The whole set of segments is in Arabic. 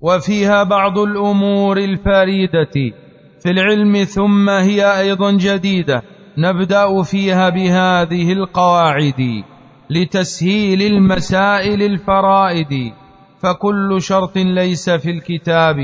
وفيها بعض الأمور الفريدة في العلم ثم هي أيضا جديدة. نبدأ فيها بهذه القواعد لتسهيل المسائل الفرائد. فكل شرط ليس في الكتاب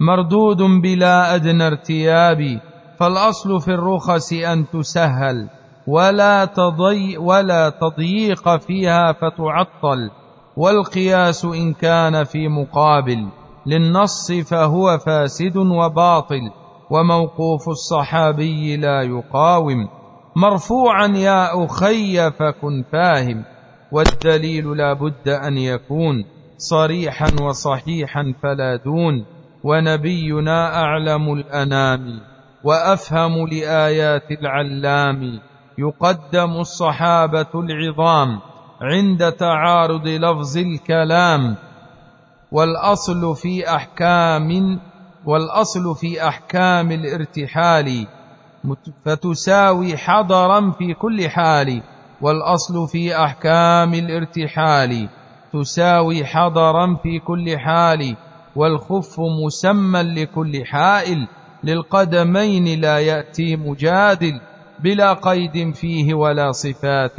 مردود بلا أدنى ارتياب. فالأصل في الرخص أن تسهل ولا تضي ولا تضييق فيها فتعطل. والقياس إن كان في مقابل. للنص فهو فاسد وباطل وموقوف الصحابي لا يقاوم. مرفوعا يا أخي فكن فاهم والدليل لا بد أن يكون. صريحا وصحيحا فلا دون ونبينا أعلم الأنام وأفهم لآيات العلام. يقدم الصحابة العظام عند تعارض لفظ الكلام. والأصل في أحكام والأصل في أحكام الارتحال فتساوي حضرا في كل حال والأصل في أحكام الارتحال تساوي حضرا في كل حال والخف مسمى لكل حائل للقدمين لا يأتي مجادل بلا قيد فيه ولا صفات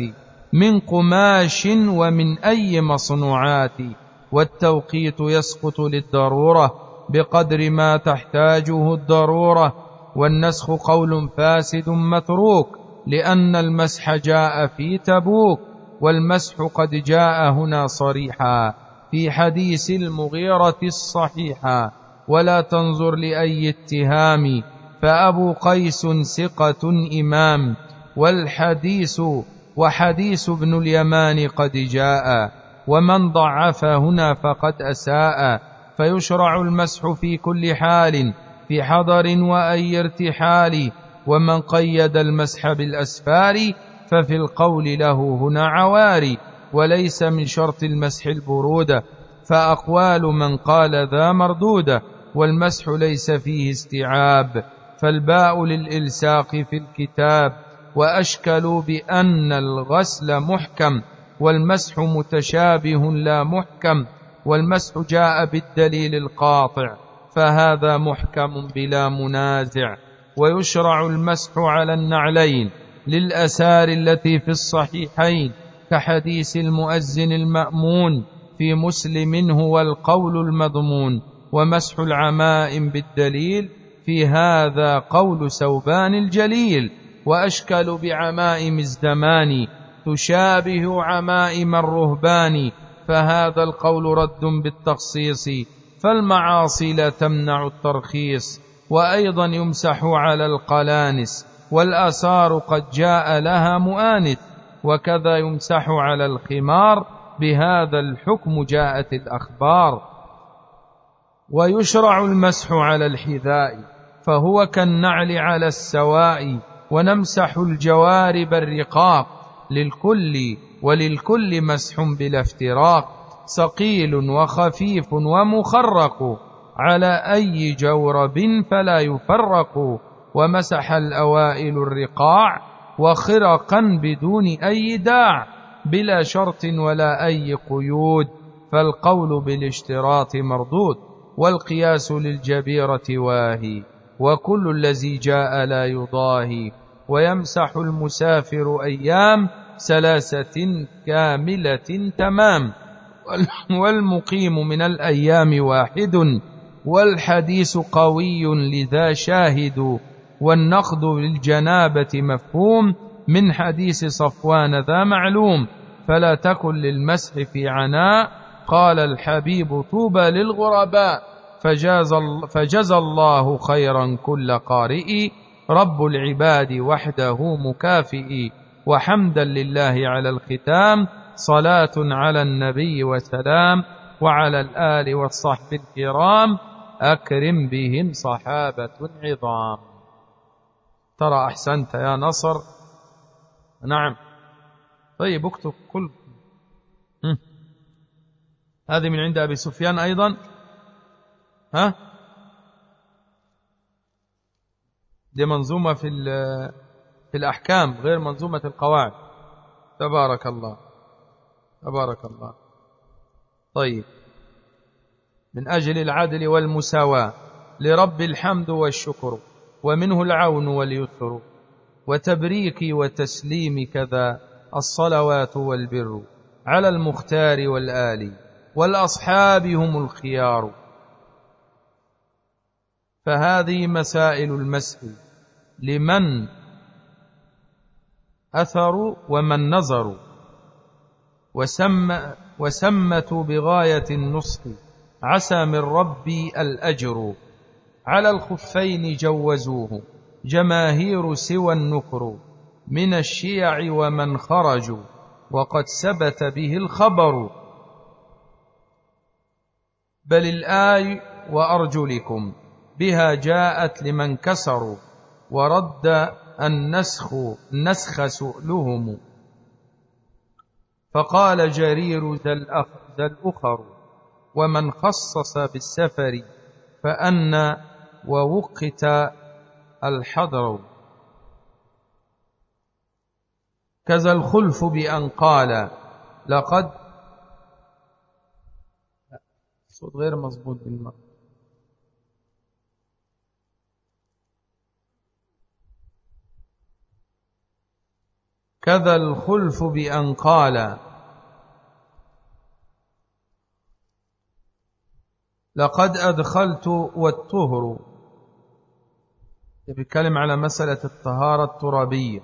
من قماش ومن أي مصنوعات. والتوقيت يسقط للضرورة بقدر ما تحتاجه الضرورة والنسخ قول فاسد متروك لأن المسح جاء في تبوك والمسح قد جاء هنا صريحا في حديث المغيرة الصحيحا ولا تنظر لأي اتهام فأبو قيس ثقة إمام والحديث وحديث ابن اليمان قد جاء. ومن ضعف هنا فقد أساء فيشرع المسح في كل حال في حضر وأي ارتحال ومن قيد المسح بالأسفار ففي القول له هنا عواري وليس من شرط المسح البروده فأقوال من قال ذا مردوده والمسح ليس فيه استيعاب فالباء للإلساق في الكتاب وأشكلوا بأن الغسل محكم. والمسح متشابه لا محكم والمسح جاء بالدليل القاطع فهذا محكم بلا منازع. ويشرع المسح على النعلين للأسار التي في الصحيحين كحديث المؤذن المأمون في مسلم هو القول المضمون. ومسح العمائم بالدليل في هذا قول سوبان الجليل وأشكل بعمائم الزمان تشابه عمائم الرهبان فهذا القول رد بالتخصيص فالمعاصي لا تمنع الترخيص وأيضا يمسح على القلانس والآثار قد جاء لها مؤانث وكذا يمسح على الخمار بهذا الحكم جاءت الأخبار. ويشرع المسح على الحذاء فهو كالنعل على السواء ونمسح الجوارب الرقاق للكل وللكل مسح بلا افتراق ثقيل وخفيف ومخرق على أي جورب فلا يفرق ومسح الأوائل الرقاع وخرقا بدون أي داع بلا شرط ولا أي قيود فالقول بالاشتراط مردود والقياس للجبيرة واهي وكل الذي جاء لا يضاهي. ويمسح المسافر أيام ثلاثة كاملة تمام. والمقيم من الأيام واحد والحديث قوي لذا شاهد والنقد للجنابة مفهوم من حديث صفوان ذا معلوم. فلا تكن للمسح في عناء قال الحبيب طوبى للغرباء. فجزى الله خيرا كل قارئ. رب العباد وحده مكافئ. وحمدا لله على الختام صلاة على النبي وسلام وعلى الآل والصحب الكرام. أكرم بهم صحابة عظام. ترى أحسنت يا نصر. نعم. طيب اكتب كل هذه من عند أبي سفيان أيضا. ها؟ دي منظومه في في الأحكام غير منظومة القواعد. تبارك الله. تبارك الله. طيب. من أجل العدل والمساواة لرب الحمد والشكر ومنه العون واليسر وتبريك وتسليم كذا الصلوات والبر. على المختار والآل والأصحاب هم الخيار. فهذه مسائل المسح لمن أثروا ومن نظروا. وسم وسمتوا بغاية النصح عسى من ربي الأجر. على الخفين جوزوه جماهير سوى النكر. من الشيع ومن خرجوا وقد ثبت به الخبر. بل الآي وأرجلكم بها جاءت لمن كسروا. ورد النسخ نسخ سؤلهم. فقال جرير ذا, الأخ ذا الأخر ومن خصص بالسفر فأن ووقت الحضر. كذا الخلف بأن قال لقد صوت غير مضبوط بالمرة. كذا الخلف بأن قال. لقد أدخلت والطهر. بيتكلم على مسألة الطهارة الترابية.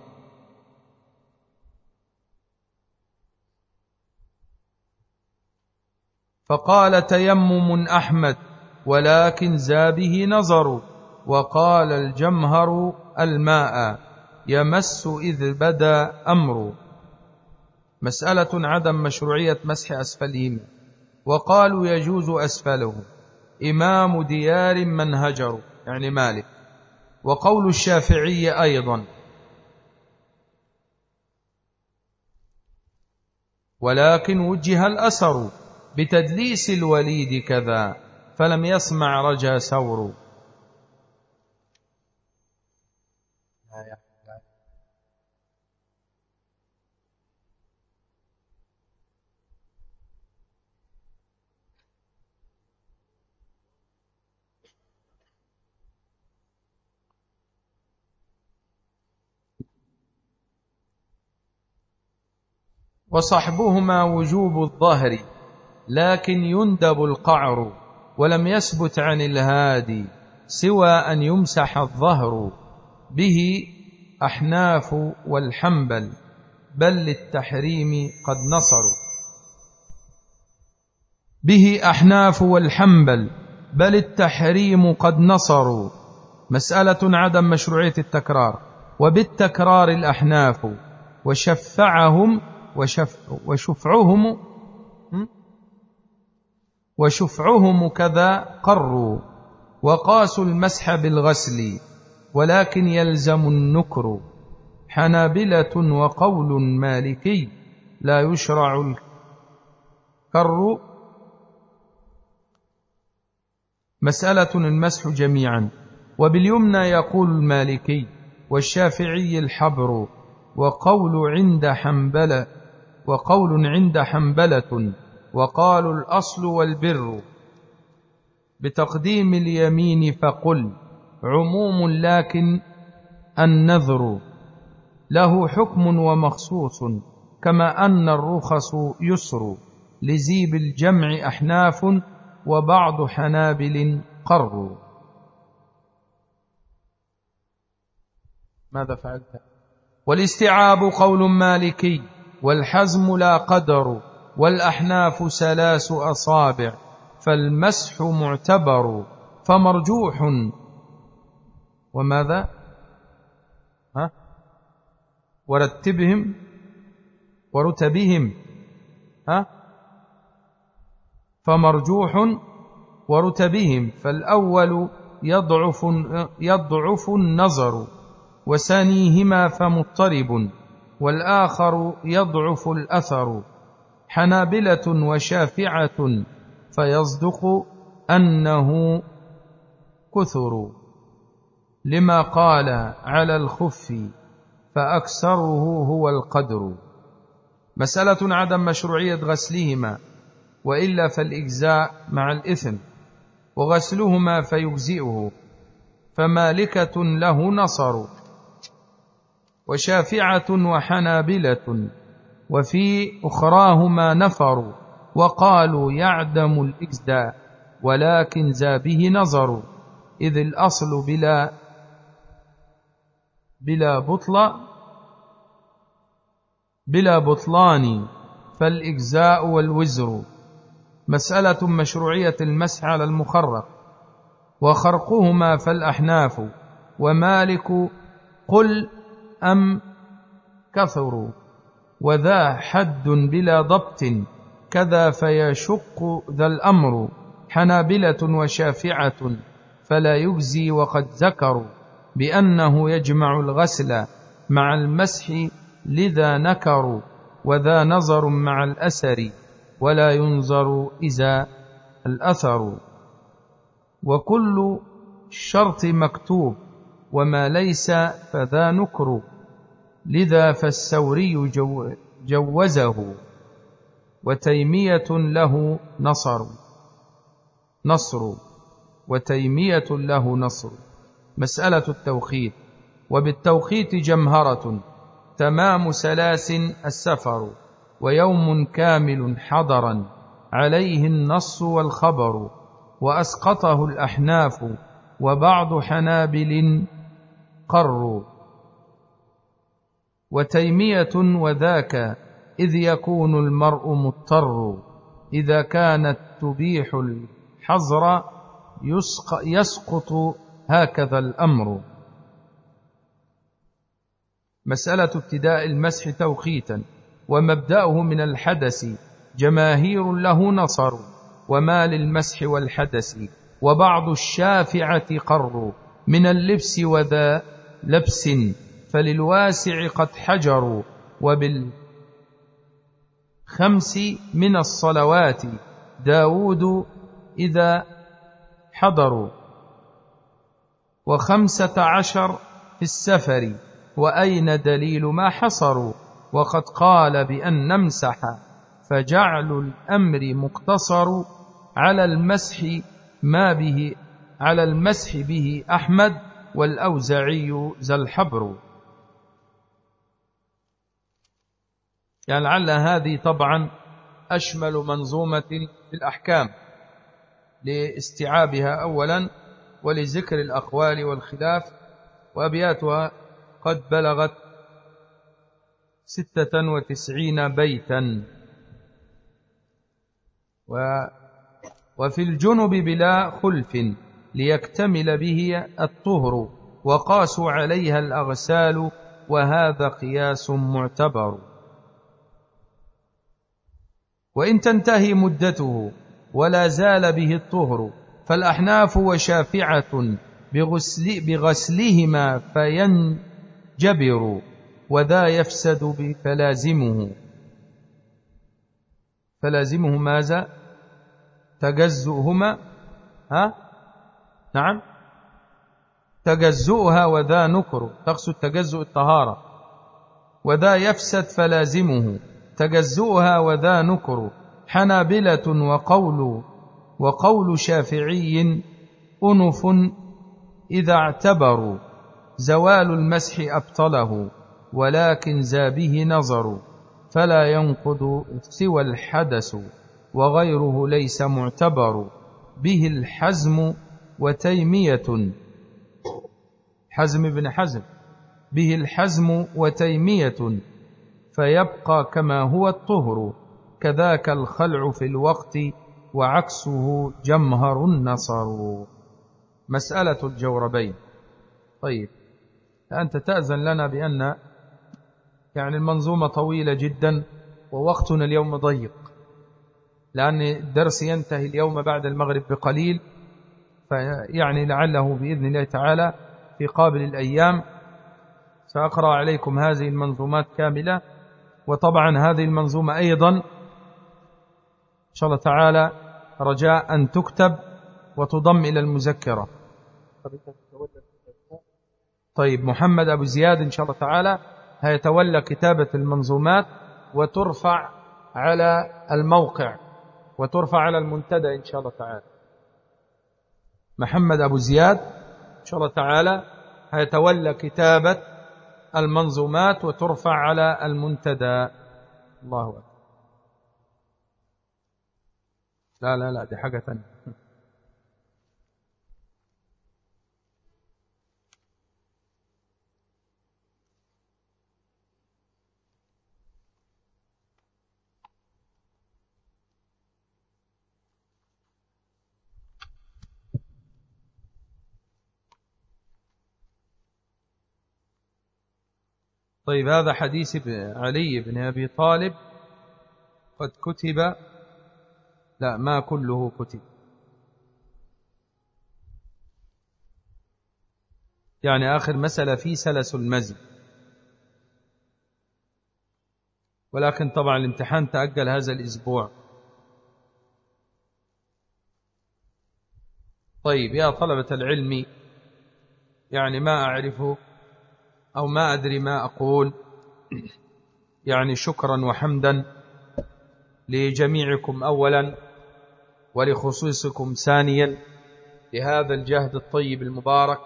فقال تيمم أحمد ولكن زابه نظر وقال الجمهر الماء. يمس إذ بدا أمر. مسألة عدم مشروعية مسح أسفلهما وقالوا يجوز أسفله. إمام ديار من هجر يعني مالك. وقول الشافعي أيضا. ولكن وجه الأثر. بتدليس الوليد كذا. فلم يسمع رجا سور وصحبهما وجوب الظهر لكن يندب القعر ولم يثبت عن الهادي سوى أن يمسح الظهر. به أحناف والحنبل بل للتحريم قد نصروا به أحناف والحنبل بل التحريم قد نصروا مسألة عدم مشروعية التكرار وبالتكرار الأحناف وشفعهم وشف وشفعهم وشفعهم كذا قروا وقاسوا المسح بالغسل ولكن يلزم النكر حنابلة وقول مالكي لا يشرع الكر. مسألة المسح جميعا. وباليمنى يقول المالكي والشافعي الحبر وقول عند حنبلة وقول عند حنبلة وقالوا الأصل والبر. بتقديم اليمين فقل عموم لكن النذر. له حكم ومخصوص كما أن الرخص يسر. لزيب الجمع أحناف وبعض حنابل قروا ماذا فعلت؟ والاستيعاب قول مالكي. والحزم لا قدر والأحناف سلاس أصابع فالمسح معتبر فمرجوح. وماذا؟ ها؟ ورتبهم ورتبهم ها؟ فمرجوح ورتبهم فالأول يضعف يضعف النظر وسانيهما فمضطرب. والآخر يضعف الأثر. حنابلة وشافعة فيصدق أنه كثر. لما قال على الخف فأكثره هو القدر. مسألة عدم مشروعية غسلهما وإلا فالإجزاء مع الإثم وغسلهما فيجزئه. فمالكة له نصر. وشافعة وحنابلة وفي أخراهما نفر وقالوا يعدم الإجزاء ولكن ذا به نظر إذ الأصل بلا بلا بطل بلا بطلان فالإجزاء والوزر. مسألة مشروعية المسح على المخرق وخرقهما فالأحناف ومالك قل أم كثروا وذا حد بلا ضبط كذا فيشق ذا الأمر حنابلة وشافعة فلا يجزي وقد ذكروا بأنه يجمع الغسل مع المسح لذا نكروا وذا نظر مع الأسر ولا ينظر إذا الأثر وكل الشرط مكتوب وما ليس فذا نكر لذا فالسوري جو جوزه وتيمية له نصر نصر وتيمية له نصر مسألة التوخيت وبالتوخيت جمهرة تمام سلاس السفر ويوم كامل حضرا عليه النص والخبر وأسقطه الأحناف وبعض حنابل قروا. وتيمية وذاك إذ يكون المرء مضطر. إذا كانت تبيح الحظر يسقط هكذا الأمر. مسألة ابتداء المسح توقيتا ومبدأه من الحدث جماهير له نصر. وما للمسح والحدث وبعض الشافعة قر. من اللبس وذا لبس فللواسع قد حجروا وبالخمس من الصلوات داود إذا حضروا وخمسة عشر في السفر وأين دليل ما حصروا وقد قال بأن نمسح فجعل الأمر مقتصر على المسح ما به على المسح به أحمد والأوزعي ذا الحبر يعني لعل هذه طبعا أشمل منظومة في الأحكام لاستيعابها أولا ولذكر الأقوال والخلاف وأبياتها قد بلغت ستة وتسعين بيتا. و وفي الجنب بلا خلف ليكتمل به الطهر وقاسوا عليها الأغسال وهذا قياس معتبر. وإن تنتهي مدته ولا زال به الطهر فالأحناف وشافعة بغسل بغسلهما فينجبر وذا يفسد فلازمه فلازمه ماذا؟ تجزؤهما ها؟ نعم. تجزؤها وذا نكر تقصد تجزؤ الطهارة. وذا يفسد فلازمه. تجزؤها وذا نكر حنابلة وقول وقول شافعي أنف إذا اعتبروا زوال المسح أبطله ولكن زابه نظر فلا ينقض سوى الحدث وغيره ليس معتبر به الحزم وتيمية. حزم بن حزم به الحزم وتيمية. فيبقى كما هو الطهر كذاك الخلع في الوقت وعكسه جمهر النصر. مسألة الجوربين. طيب أنت تأذن لنا بأن يعني المنظومة طويلة جدا ووقتنا اليوم ضيق. لأن الدرس ينتهي اليوم بعد المغرب بقليل فيعني لعله بإذن الله تعالى في قابل الأيام سأقرأ عليكم هذه المنظومات كاملة. وطبعا هذه المنظومة أيضا إن شاء الله تعالى رجاء أن تكتب وتضم إلى المذكرة. طيب محمد أبو زياد إن شاء الله تعالى هيتولى كتابة المنظومات وترفع على الموقع وترفع على المنتدى إن شاء الله تعالى. محمد أبو زياد إن شاء الله تعالى هيتولى كتابة المنظومات وترفع على المنتدى. الله أكبر. لا لا لا دي حاجة ثانية طيب هذا حديث علي بن أبي طالب. قد كتب. لا ما كله كتب. يعني آخر مسألة في سلس المزي. ولكن طبعا الامتحان تأجل هذا الأسبوع. طيب يا طلبة العلم يعني ما أعرفه؟ أو ما أدري ما أقول. يعني شكرا وحمدا لجميعكم أولا ولخصوصكم ثانيا لهذا الجهد الطيب المبارك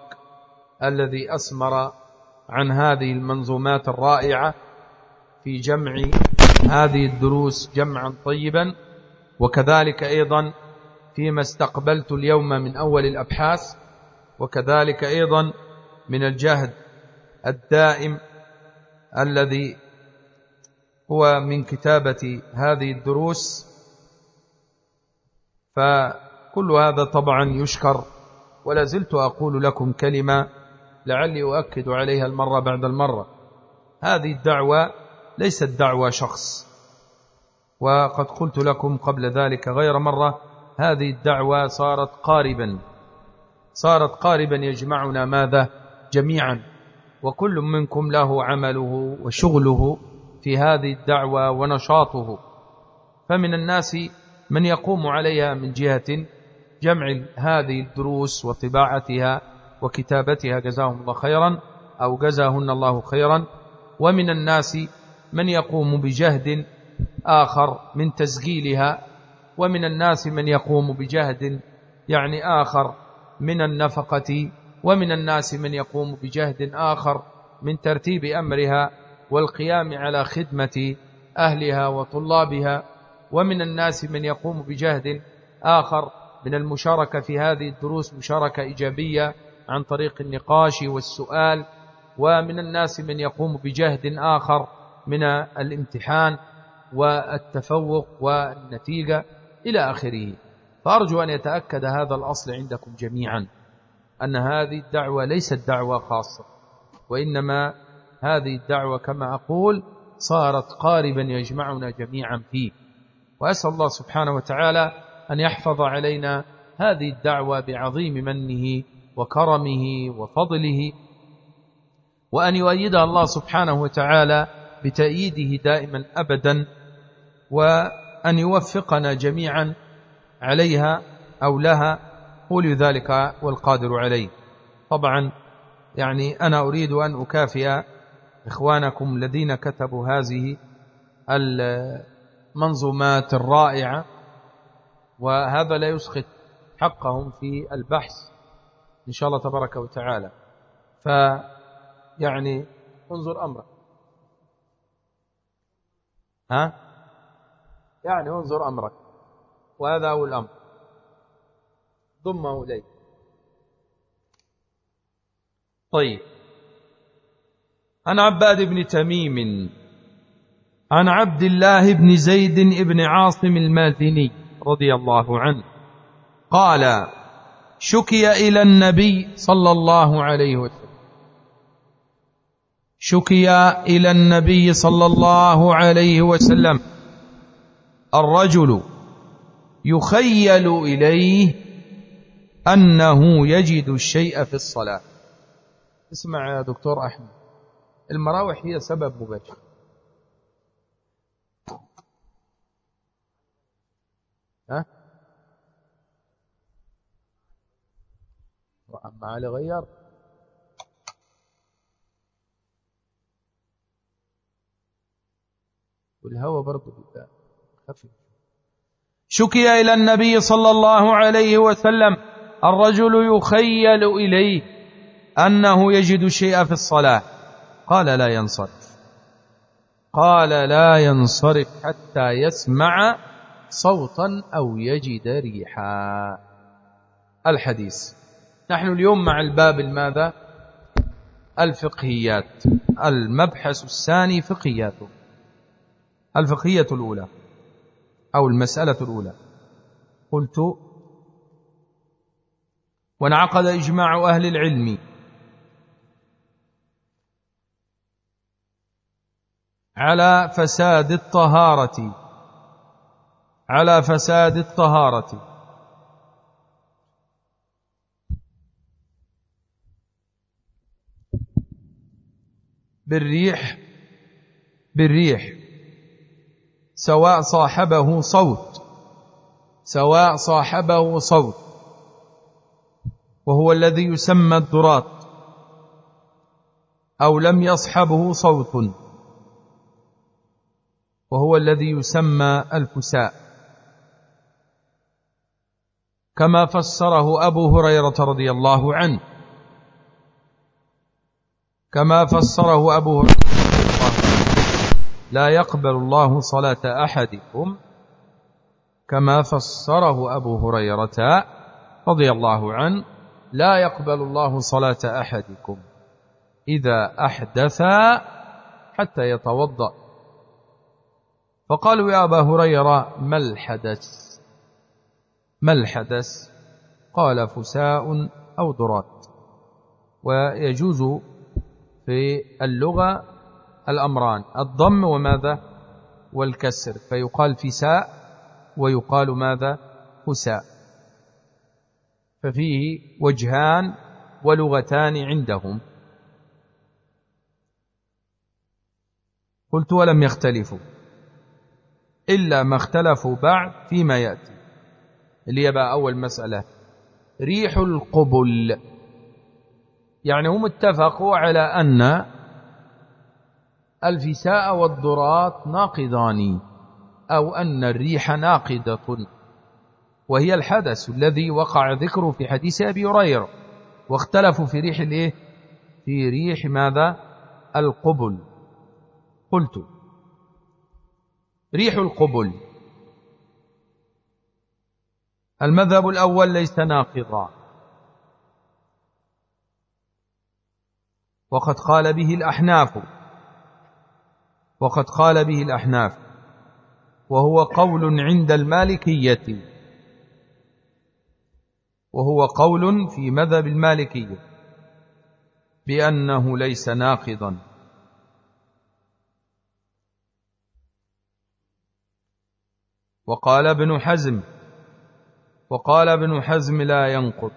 الذي أسمر عن هذه المنظومات الرائعة في جمع هذه الدروس جمعا طيبا. وكذلك أيضا فيما استقبلت اليوم من أول الأبحاث وكذلك أيضا من الجهد الدائم الذي هو من كتابة هذه الدروس. فكل هذا طبعا يشكر ولا زلت أقول لكم كلمة لعلي أؤكد عليها المرة بعد المرة. هذه الدعوة ليست دعوة شخص وقد قلت لكم قبل ذلك غير مرة هذه الدعوة صارت قاربا صارت قاربا يجمعنا ماذا؟ جميعا. وكل منكم له عمله وشغله في هذه الدعوة ونشاطه. فمن الناس من يقوم عليها من جهة جمع هذه الدروس وطباعتها وكتابتها جزاهم الله خيرا أو جزاهن الله خيرا. ومن الناس من يقوم بجهد آخر من تسجيلها. ومن الناس من يقوم بجهد يعني آخر من النفقة ومن الناس من يقوم بجهد آخر من ترتيب أمرها والقيام على خدمة أهلها وطلابها ومن الناس من يقوم بجهد آخر من المشاركة في هذه الدروس مشاركة إيجابية عن طريق النقاش والسؤال ومن الناس من يقوم بجهد آخر من الامتحان والتفوق والنتيجة إلى آخره. فأرجو أن يتأكد هذا الأصل عندكم جميعا. أن هذه الدعوة ليست دعوة خاصة وإنما هذه الدعوة كما أقول صارت قاربا يجمعنا جميعا فيه. وأسأل الله سبحانه وتعالى أن يحفظ علينا هذه الدعوة بعظيم منه وكرمه وفضله وأن يؤيدها الله سبحانه وتعالى بتأييده دائما أبدا وأن يوفقنا جميعا عليها أو لها قولي ذلك والقادر عليه. طبعا يعني أنا أريد أن أكافئ إخوانكم الذين كتبوا هذه المنظومات الرائعة وهذا لا يسخط حقهم في البحث إن شاء الله تبارك وتعالى. فيعني انظر أمرك. ها؟ يعني انظر أمرك. وهذا هو الأمر. ضمه إليه طيب. عن عباد بن تميم. عن عبد الله بن زيد بن عاصم المازني رضي الله عنه. قال شكي إلى النبي صلى الله عليه وسلم. شكي إلى النبي صلى الله عليه وسلم. الرجل يخيل إليه أنه يجد الشيء في الصلاة. اسمع يا دكتور أحمد المراوح هي سبب مباشر. ها؟ وأما علي غير. والهوى برضه خفيف. شكي إلى النبي صلى الله عليه وسلم. الرجل يخيل إليه أنه يجد الشيء في الصلاة. قال لا ينصرف. قال لا ينصرف حتى يسمع صوتا أو يجد ريحا. الحديث. نحن اليوم مع الباب الماذا؟ الفقهيات. المبحث الثاني فقهياته الفقهية الأولى أو المسألة الأولى. قلت وانعقد إجماع أهل العلم. على فساد الطهارة. على فساد الطهارة. بالريح بالريح. سواء صاحبه صوت. سواء صاحبه صوت. وهو الذي يسمى الدرات أو لم يصحبه صوت وهو الذي يسمى الفساء. كما فسره أبو هريرة رضي الله عنه. كما فسره أبو هريرة لا يقبل الله صلاة أحدكم كما فسره أبو هريرة رضي الله عنه. لا يقبل الله صلاة أحدكم إذا أحدث حتى يتوضأ. فقالوا يا أبا هريرة ما الحدث؟ ما الحدث؟ قال فساء أو درات ويجوز في اللغة الأمران الضم وماذا؟ والكسر. فيقال فساء ويقال ماذا؟ فساء. ففيه وجهان ولغتان عندهم. قلت ولم يختلفوا إلا ما اختلفوا بعد فيما يأتي. اللي يبقى أول مسألة ريح القبل. يعني هم اتفقوا على أن الفساء والضرات ناقضان أو أن الريح ناقضة. وهي الحدث الذي وقع ذكره في حديث أبي هريرة واختلفوا في ريح الإيه؟ في ريح ماذا؟ القبل. قلت ريح القبل. المذهب الأول ليس ناقضا. وقد قال به الأحناف. وقد قال به الأحناف. وهو قول عند المالكية. وهو قول في مذهب المالكية بأنه ليس ناقضا. وقال ابن حزم وقال ابن حزم لا ينقض.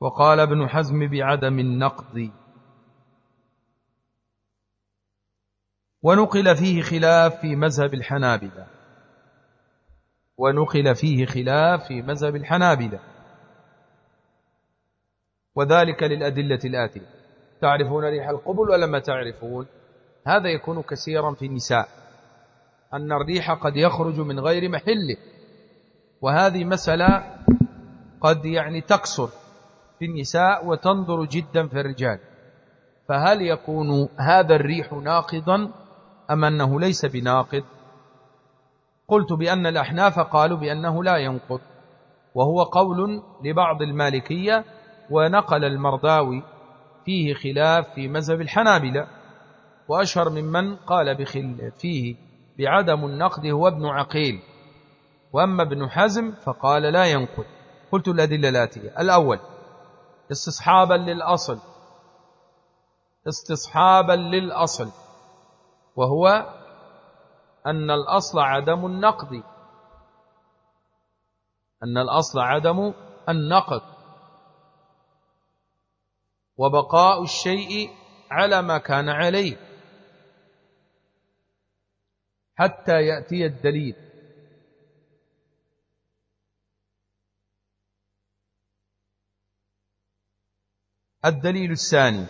وقال ابن حزم بعدم النقض. ونقل فيه خلاف في مذهب الحنابلة. ونقل فيه خلاف في مذهب الحنابلة. وذلك للأدلة الآتية. تعرفون ريح القبل ولا ما تعرفون؟ هذا يكون كثيرا في النساء. أن الريح قد يخرج من غير محله. وهذه مسألة قد يعني تكسر في النساء وتنظر جدا في الرجال. فهل يكون هذا الريح ناقضا أم أنه ليس بناقض؟ قلت بأن الأحناف قالوا بأنه لا ينقض وهو قول لبعض المالكية ونقل المرضاوي فيه خلاف في مذهب الحنابلة وأشهر ممن قال بخل فيه بعدم النقد هو ابن عقيل وأما ابن حزم فقال لا ينقض. قلت الأدلة الآتية. الأول استصحابا للأصل استصحابا للأصل وهو أن الأصل عدم النقد. أن الأصل عدم النقد. وبقاء الشيء على ما كان عليه. حتى يأتي الدليل. الدليل الثاني.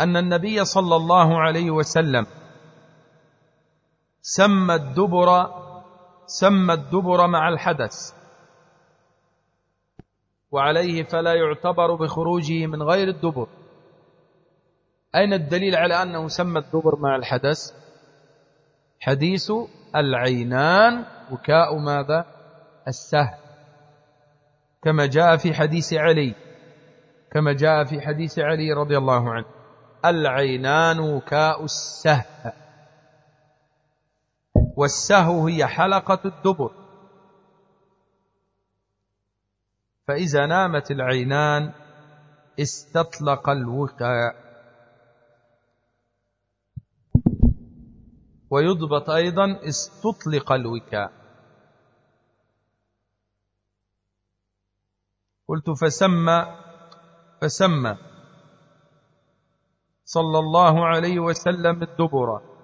أن النبي صلى الله عليه وسلم سمى الدبر سمى الدبر مع الحدث. وعليه فلا يعتبر بخروجه من غير الدبر. أين الدليل على أنه سمى الدبر مع الحدث؟ حديث العينان وكاء ماذا؟ السهل كما جاء في حديث علي كما جاء في حديث علي رضي الله عنه. العينان وكاء السهل والسهو هي حلقة الدبر. فإذا نامت العينان استطلق الوكاء ويضبط أيضا استطلق الوكاء قلت فسمى فسمى صلى الله عليه وسلم الدبر.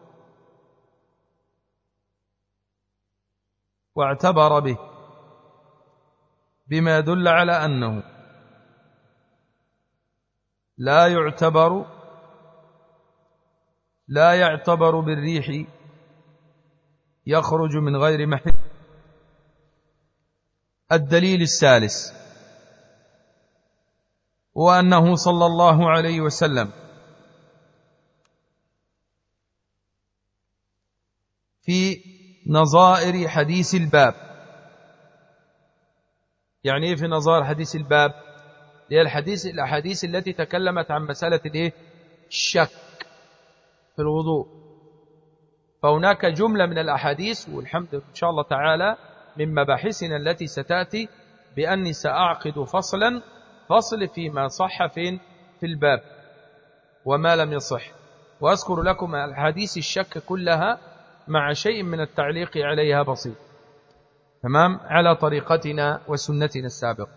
واعتبر به بما يدل على أنه لا يعتبر لا يعتبر بالريح يخرج من غير محل الدليل الثالث وأنه صلى الله عليه وسلم في نظائر حديث الباب. يعني إيه في نظائر حديث الباب؟ هي الحديث الأحاديث التي تكلمت عن مسألة الإيه؟ الشك في الوضوء. فهناك جملة من الأحاديث والحمد إن شاء الله تعالى من مباحثنا التي ستأتي بأني سأعقد فصلا فصل فيما صح فين؟ في الباب. وما لم يصح. وأذكر لكم الحديث الشك كلها مع شيء من التعليق عليها بسيط. تمام؟ على طريقتنا وسنتنا السابقة.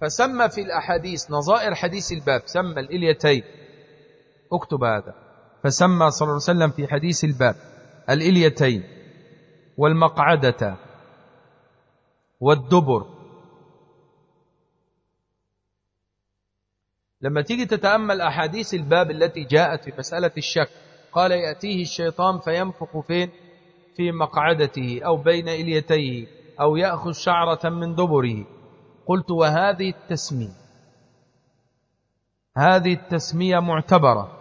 فسمى في الأحاديث نظائر حديث الباب سمى الإليتين. اكتب هذا. فسمى صلى الله عليه وسلم في حديث الباب الإليتين. والمقعدة. والدبر. لما تيجي تتأمل أحاديث الباب التي جاءت في مسألة الشك قال يأتيه الشيطان فينفخ فين؟ في مقعدته أو بين إليتيه أو يأخذ شعرة من دبره. قلت وهذه التسمية. هذه التسمية معتبرة.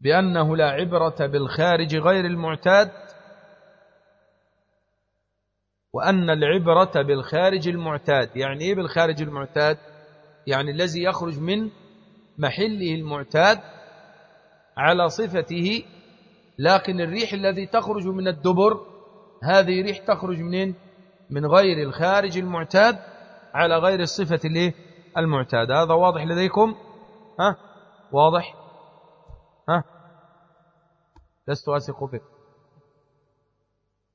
بأنه لا عبرة بالخارج غير المعتاد وأن العبرة بالخارج المعتاد يعني إيه بالخارج المعتاد؟ يعني الذي يخرج من محله المعتاد على صفته لكن الريح الذي تخرج من الدبر هذه ريح تخرج منين؟ من غير الخارج المعتاد على غير الصفة الايه المعتادة هذا واضح لديكم؟ ها؟ واضح؟ ها؟ لست أثق بك.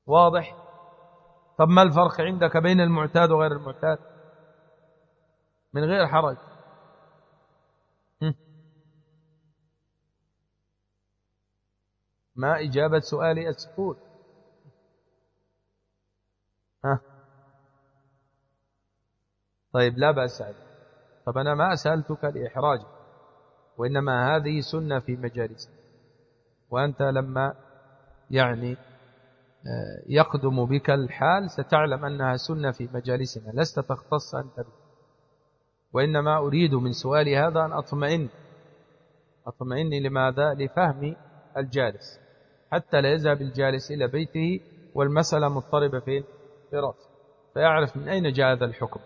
واضح؟ طب ما الفرق عندك بين المعتاد وغير المعتاد؟ من غير حرج. ما إجابة سؤالي السكوت ها؟ طيب لا بأس طب أنا ما سألتك لإحراجك وإنما هذه سنة في مجالس. وأنت لما يعني آه، يقدم بك الحال ستعلم أنها سنة في مجالسنا. لست تختص أنت به وإنما أريد من سؤالي هذا أن أطمئن. أطمئن لماذا؟ لفهم الجالس. حتى لا يذهب الجالس إلى بيته والمسألة مضطربة في رأسه فيعرف من أين جاء هذا الحكم.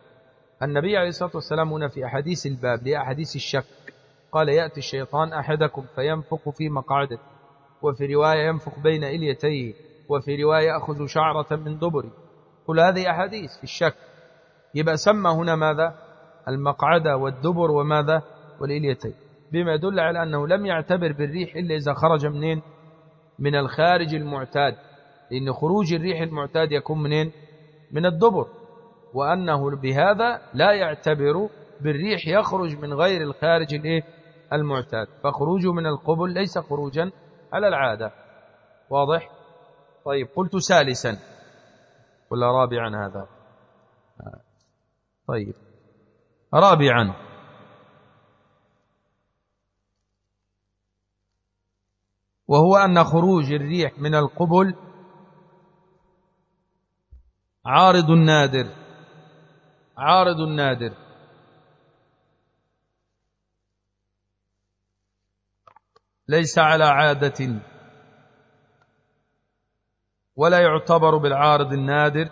النبي عليه الصلاة والسلام هنا في أحاديث الباب لأحاديث الشك. قال يأتي الشيطان أحدكم فينفخ في مقعدته وفي رواية ينفخ بين إليتيه وفي رواية يأخذ شعرة من دبره. كل هذه أحاديث في الشك. يبقى سمى هنا ماذا؟ المقعدة والدبر وماذا؟ والإليتين. بما يدل على أنه لم يعتبر بالريح إلا إذا خرج منين؟ من الخارج المعتاد لأن خروج الريح المعتاد يكون منين؟ من الدبر وأنه بهذا لا يعتبر بالريح يخرج من غير الخارج الإيه؟ المعتاد. فخروجه من القبل ليس خروجا على العادة. واضح؟ طيب قلت ثالثا. ولا رابعا هذا؟ طيب. رابعا. وهو أن خروج الريح من القبل عارض نادر عارض نادر. ليس على عادة ولا يعتبر بالعارض النادر.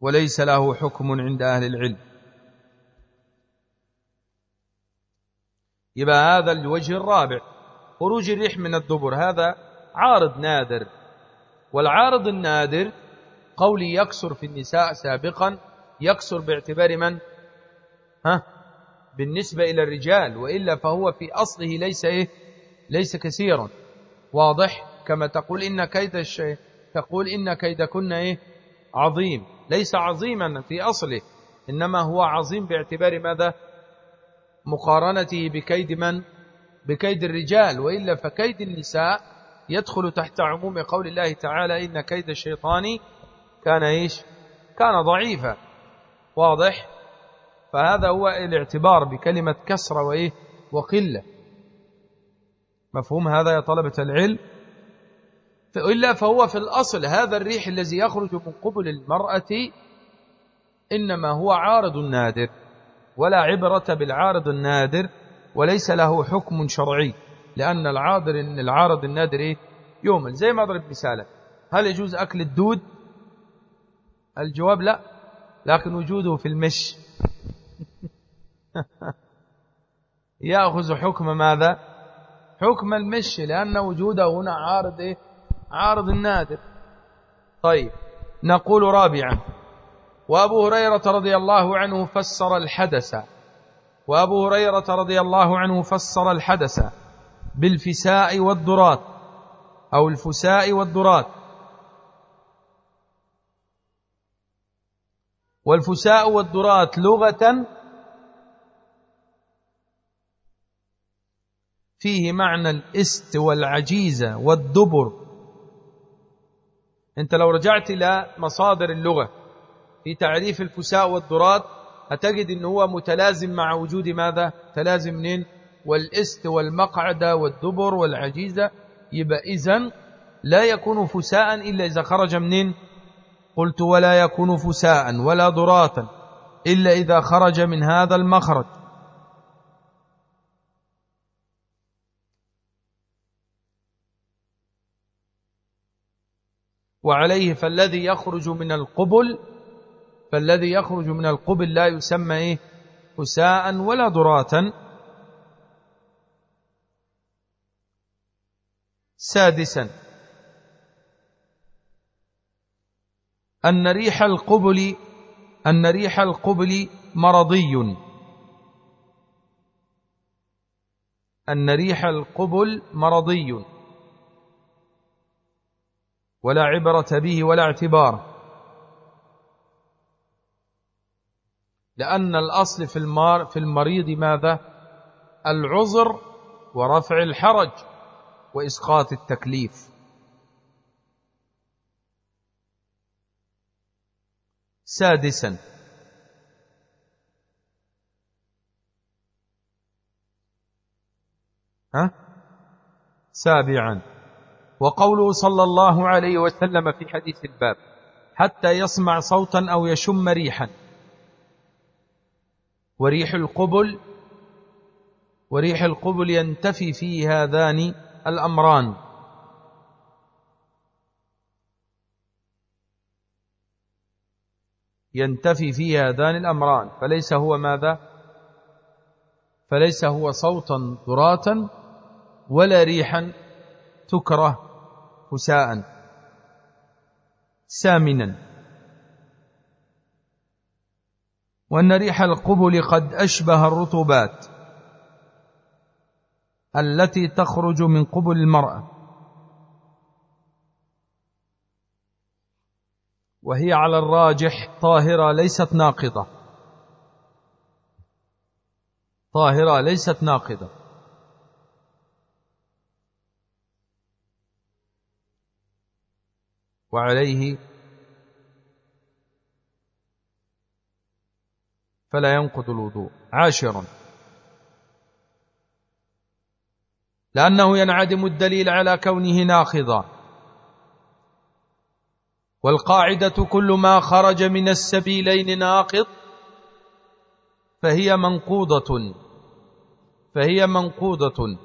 وليس له حكم عند أهل العلم. يبقى هذا الوجه الرابع. خروج الريح من الدبر هذا عارض نادر. والعارض النادر قولي يكسر في النساء سابقا يكسر باعتبار من؟ ها؟ بالنسبة إلى الرجال وإلا فهو في أصله ليس إيه؟ ليس كثيرا. واضح؟ كما تقول إن كيد الشيء تقول إن كيدكن إيه؟ عظيم. ليس عظيما في أصله إنما هو عظيم باعتبار ماذا؟ مقارنته بكيد من؟ بكيد الرجال وإلا فكيد النساء يدخل تحت عموم قول الله تعالى إن كيد الشيطان كان إيش؟ كان ضعيفا. واضح؟ فهذا هو الاعتبار بكلمة كسرة وإيه؟ وقلة. مفهوم هذا يا طلبة العلم؟ إلا فهو في الأصل هذا الريح الذي يخرج من قبل المرأة إنما هو عارض نادر. ولا عبرة بالعارض النادر وليس له حكم شرعي لأن العارض العارض النادر إيه؟ زي ما أضرب مثالا هل يجوز أكل الدود؟ الجواب لا لكن وجوده في المش. يأخذ حكم ماذا؟ حكم المش لأن وجوده هنا عارض إيه؟ عارض النادر. طيب نقول رابعا. وأبو هريرة رضي الله عنه فسر الحدث. وأبو هريرة رضي الله عنه فسر الحدث بالفساء والدرات أو الفساء والدرات والفساء والدرات لغة فيه معنى الاست والعجيزة والدبر. انت لو رجعت إلى مصادر اللغة في تعريف الفساء والدرات هتجد ان هو متلازم مع وجود ماذا؟ تلازم منين؟ والإست والمقعدة والدبر والعجيزة. يبقى اذا لا يكون فساء إلا إذا خرج منين؟ قلت ولا يكون فساء ولا دراتا إلا إذا خرج من هذا المخرج. وعليه فالذي يخرج من القبل فالذي يخرج من القبل لا يسمى إيه؟ فساء ولا دراتا سادسا أن ريح القبل أن ريح القبل مرضي. أن ريح القبل مرضي. ولا عبرة به ولا اعتبار. لأن الأصل في المار في المريض ماذا؟ العذر ورفع الحرج وإسقاط التكليف. سادسا ها؟ سابعا وقوله صلى الله عليه وسلم في حديث الباب حتى يسمع صوتا أو يشم ريحا. وريح القبل وريح القبل ينتفي فيه هذان الأمران. ينتفي فيه هذان الأمران. فليس هو ماذا؟ فليس هو صوتا دراتا ولا ريحا تكره فساء. سامنا. وأن ريح القبل قد أشبه الرطوبات التي تخرج من قبل المرأة. وهي على الراجح طاهرة ليست ناقضة. طاهرة ليست ناقضة. وعليه فلا ينقض الوضوء. عاشرا لأنه ينعدم الدليل على كونه ناقضا. والقاعدة كل ما خرج من السبيلين ناقض فهي منقوضة. فهي منقوضة.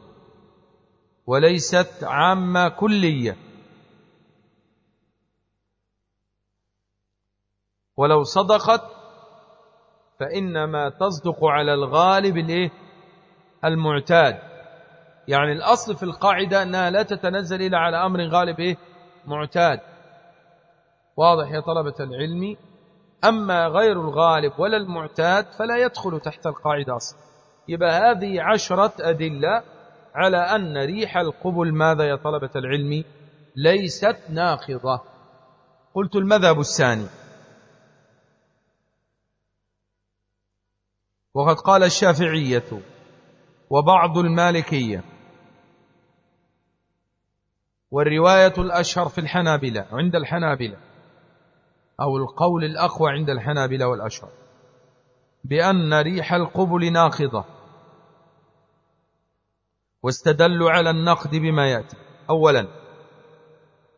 وليست عامة كلية. ولو صدقت فإنما تصدق على الغالب الإيه؟ المعتاد. يعني الأصل في القاعدة أنها لا تتنزل إلا على أمر غالب إيه؟ معتاد. واضح يا طلبة العلم؟ أما غير الغالب ولا المعتاد فلا يدخل تحت القاعدة أصلا. يبقى هذه عشرة أدلة على أن ريح القبل ماذا يا طلبة العلم؟ ليست ناقضة. قلت المذهب الثاني. وقد قال الشافعية وبعض المالكية. والرواية الأشهر في الحنابلة عند الحنابلة أو القول الأقوى عند الحنابلة والأشهر بأن ريح القبل ناقضة واستدلوا على النقد بما يأتي. أولا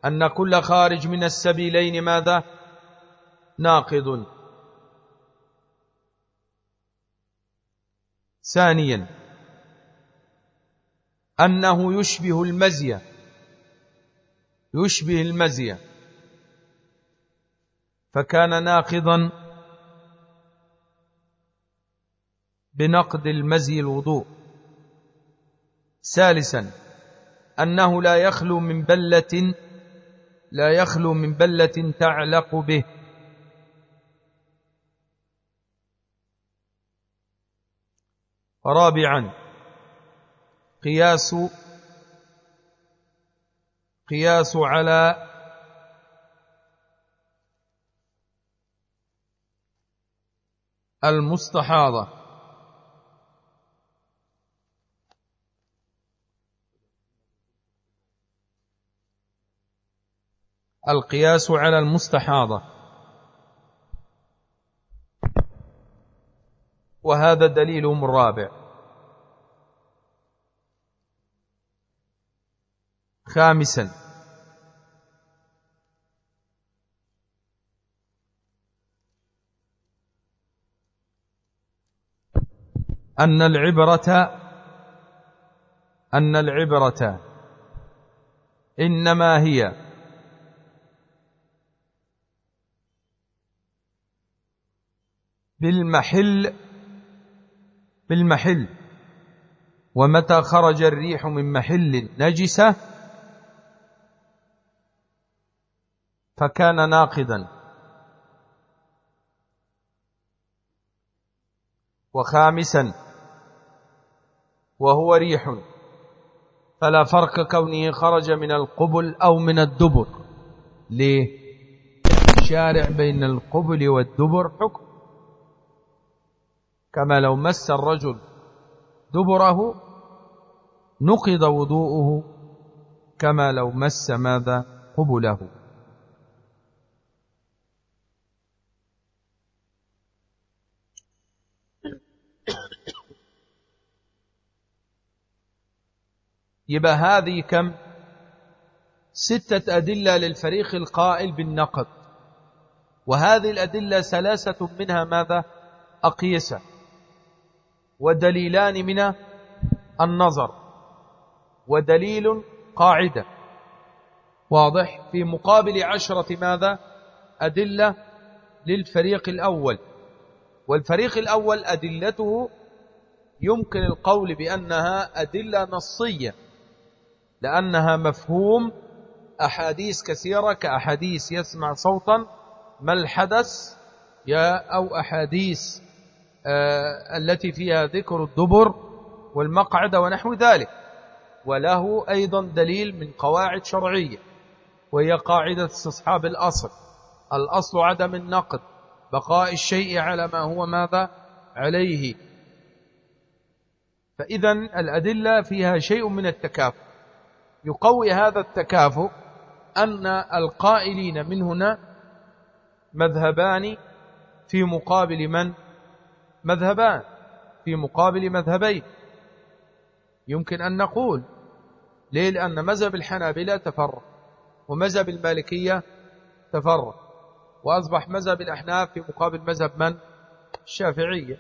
أن كل خارج من السبيلين ماذا؟ ناقض. ثانيا أنه يشبه المزية يشبه المزية. فكان ناقضا بنقد المزي الوضوء. ثالثا أنه لا يخلو من بلة لا يخلو من بلة تعلق به. رابعا قياس قياس على المستحاضة. القياس على المستحاضة. وهذا دليلهم الرابع خامسا. أن العبرة أن العبرة إنما هي بالمحل بالمحل. ومتى خرج الريح من محل نجسة؟ فكان ناقدا. وخامسا وهو ريح. فلا فرق كونه خرج من القبل أو من الدبر. ليه؟ شارع بين القبل والدبر حكم. كما لو مس الرجل دبره نقض وضوءه كما لو مس ماذا قبله. يبقى هذه كم؟ ستة أدلة للفريق القائل بالنقد. وهذه الأدلة ثلاثة منها ماذا؟ أقيسة. ودليلان من النظر. ودليل قاعدة. واضح في مقابل عشرة ماذا؟ أدلة للفريق الأول. والفريق الأول أدلته يمكن القول بأنها أدلة نصية لأنها مفهوم أحاديث كثيرة كأحاديث يسمع صوتا ما الحدث؟ يا أو أحاديث. التي فيها ذكر الدبر والمقعد ونحو ذلك وله أيضا دليل من قواعد شرعية وهي قاعدة استصحاب الأصل الأصل عدم النقد بقاء الشيء على ما هو ماذا؟ عليه. فإذا الأدلة فيها شيء من التكافؤ. يقوي هذا التكافؤ أن القائلين من هنا مذهبان في مقابل من؟ مذهبان في مقابل مذهبين يمكن أن نقول ليه لأن مذهب الحنابلة تفرق ومذهب المالكية تفرق وأصبح مذهب الأحناف في مقابل مذهب من؟ الشافعية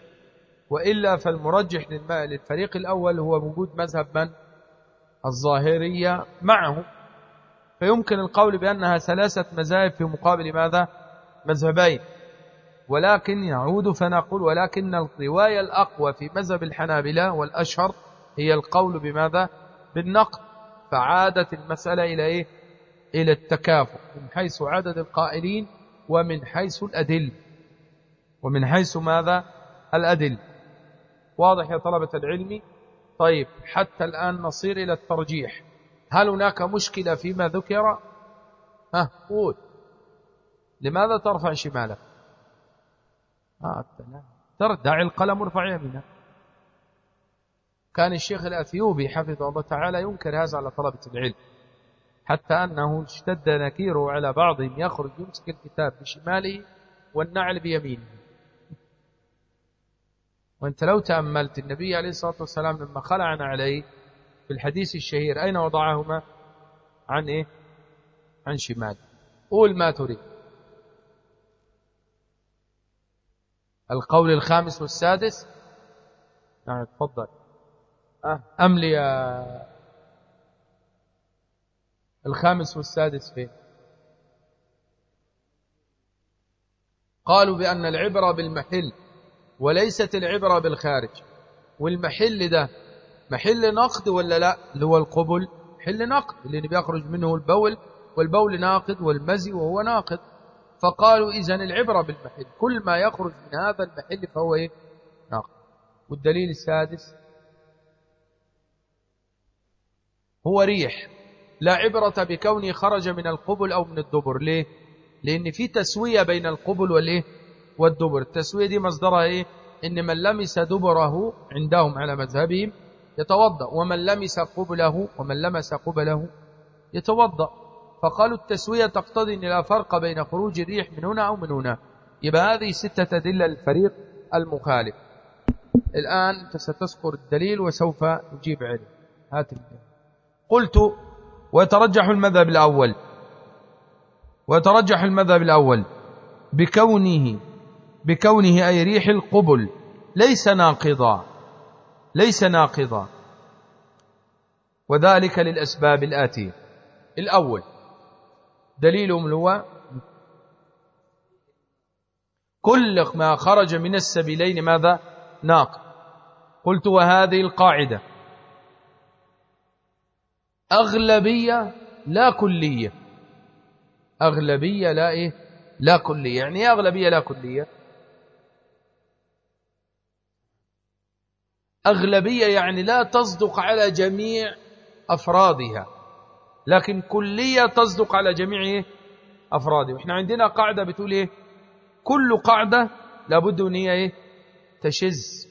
وإلا فالمرجح للفريق الأول هو وجود مذهب من؟ الظاهرية معه فيمكن القول بأنها ثلاثة مذاهب في مقابل ماذا؟ مذهبين ولكن يعود فنقول ولكن الرواية الأقوى في مذهب الحنابلة والأشهر هي القول بماذا؟ بالنقد. فعادت المسألة إلى إيه؟ إلى التكافؤ من حيث عدد القائلين ومن حيث الأدل. ومن حيث ماذا؟ الأدل. واضح يا طلبة العلم؟ طيب حتى الآن نصير إلى الترجيح. هل هناك مشكلة فيما ذكر؟ ها قول. لماذا ترفع شمالك؟ آه تردع القلم ارفع يمينك. كان الشيخ الأثيوبي حفظه الله تعالى ينكر هذا على طلبة العلم حتى أنه اشتد نكيره على بعضهم يخرج يمسك الكتاب بشماله والنعل بيمينه. وأنت لو تأملت النبي عليه الصلاة والسلام لما خلعنا عليه في الحديث الشهير أين وضعهما؟ عن إيه؟ عن شمال قول ما تريد. القول الخامس والسادس؟ نعم تفضل. أه أملي الخامس والسادس فين؟ قالوا بأن العبرة بالمحل وليست العبرة بالخارج. والمحل ده محل نقد ولا لا؟ اللي هو القبل محل نقد اللي بيخرج منه البول والبول ناقد والمزي وهو ناقد. فقالوا إذا العبرة بالمحل كل ما يخرج من هذا المحل فهو إيه؟ ناقد والدليل السادس هو ريح. لا عبرة بكونه خرج من القبل أو من الدبر. ليه؟ لأن في تسوية بين القبل والإيه؟ والدبر. التسوية دي مصدرها إيه؟ إن من لمس دبره عندهم على مذهبهم يتوضأ ومن لمس قبله ومن لمس قبله يتوضأ. فقالوا التسوية تقتضي أن لا فرق بين خروج الريح من هنا أو من هنا. يبقى هذه ستة أدلة للفريق المخالف. الآن ستذكر الدليل وسوف نجيب عليه هات قلت ويترجح المذهب الأول. ويترجح المذهب الأول بكونه بكونه أي ريح القبل ليس ناقضا ليس ناقضا. وذلك للأسباب الآتية. الأول دليلهم هو كل ما خرج من السبيلين ماذا؟ ناقض قلت وهذه القاعدة. أغلبية لا كلية. أغلبية لا إيه؟ لا كلية. يعني إيه أغلبية لا كلية؟ أغلبية يعني لا تصدق على جميع أفرادها لكن كلية تصدق على جميع؟ أفرادها وإحنا عندنا قاعدة بتقول إيه؟ كل قاعدة لابد أن هي إيه؟ تشز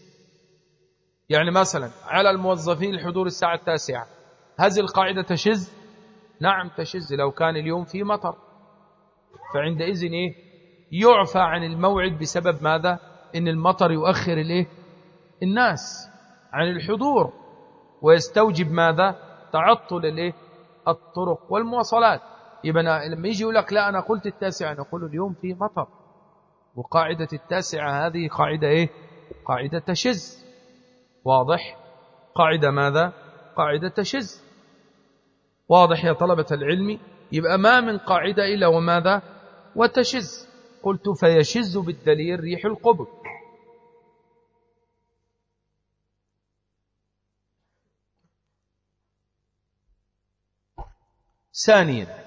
يعني مثلا على الموظفين الحضور الساعة التاسعة هذه القاعدة تشز نعم تشز لو كان اليوم في مطر. فعندئذ إيه؟ يعفى عن الموعد بسبب ماذا؟ إن المطر يؤخر الإيه؟ الناس عن الحضور ويستوجب ماذا؟ تعطل الإيه؟ الطرق والمواصلات. يبقى لما يجي يقول لك لا أنا قلت التاسعة نقول اليوم في مطر. وقاعدة التاسعة هذه قاعدة إيه؟ قاعدة تشز. واضح؟ قاعدة ماذا؟ قاعدة تشز. واضح يا طلبة العلم؟ يبقى ما من قاعدة إلا وماذا؟ وتشز. قلت فيشز بالدليل ريح القبر. ثانيا.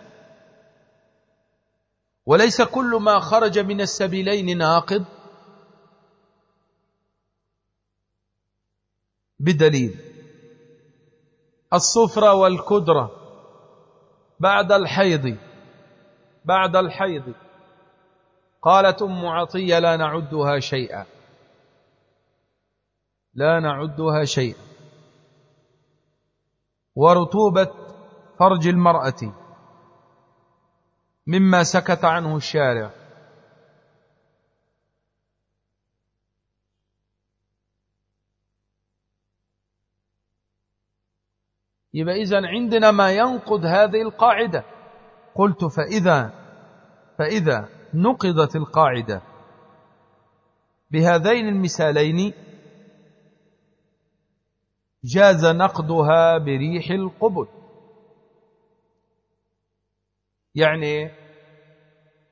وليس كل ما خرج من السبيلين ناقض. بدليل. الصفرة والكدرة بعد الحيض. بعد الحيض. قالت أم عطية لا نعدها شيئا. لا نعدها شيئا. ورطوبة فرج المرأة مما سكت عنه الشارع. يبقى إذن عندنا ما ينقض هذه القاعدة. قلت فإذا فإذا نقضت القاعدة بهذين المثالين جاز نقضها بريح القبل. يعني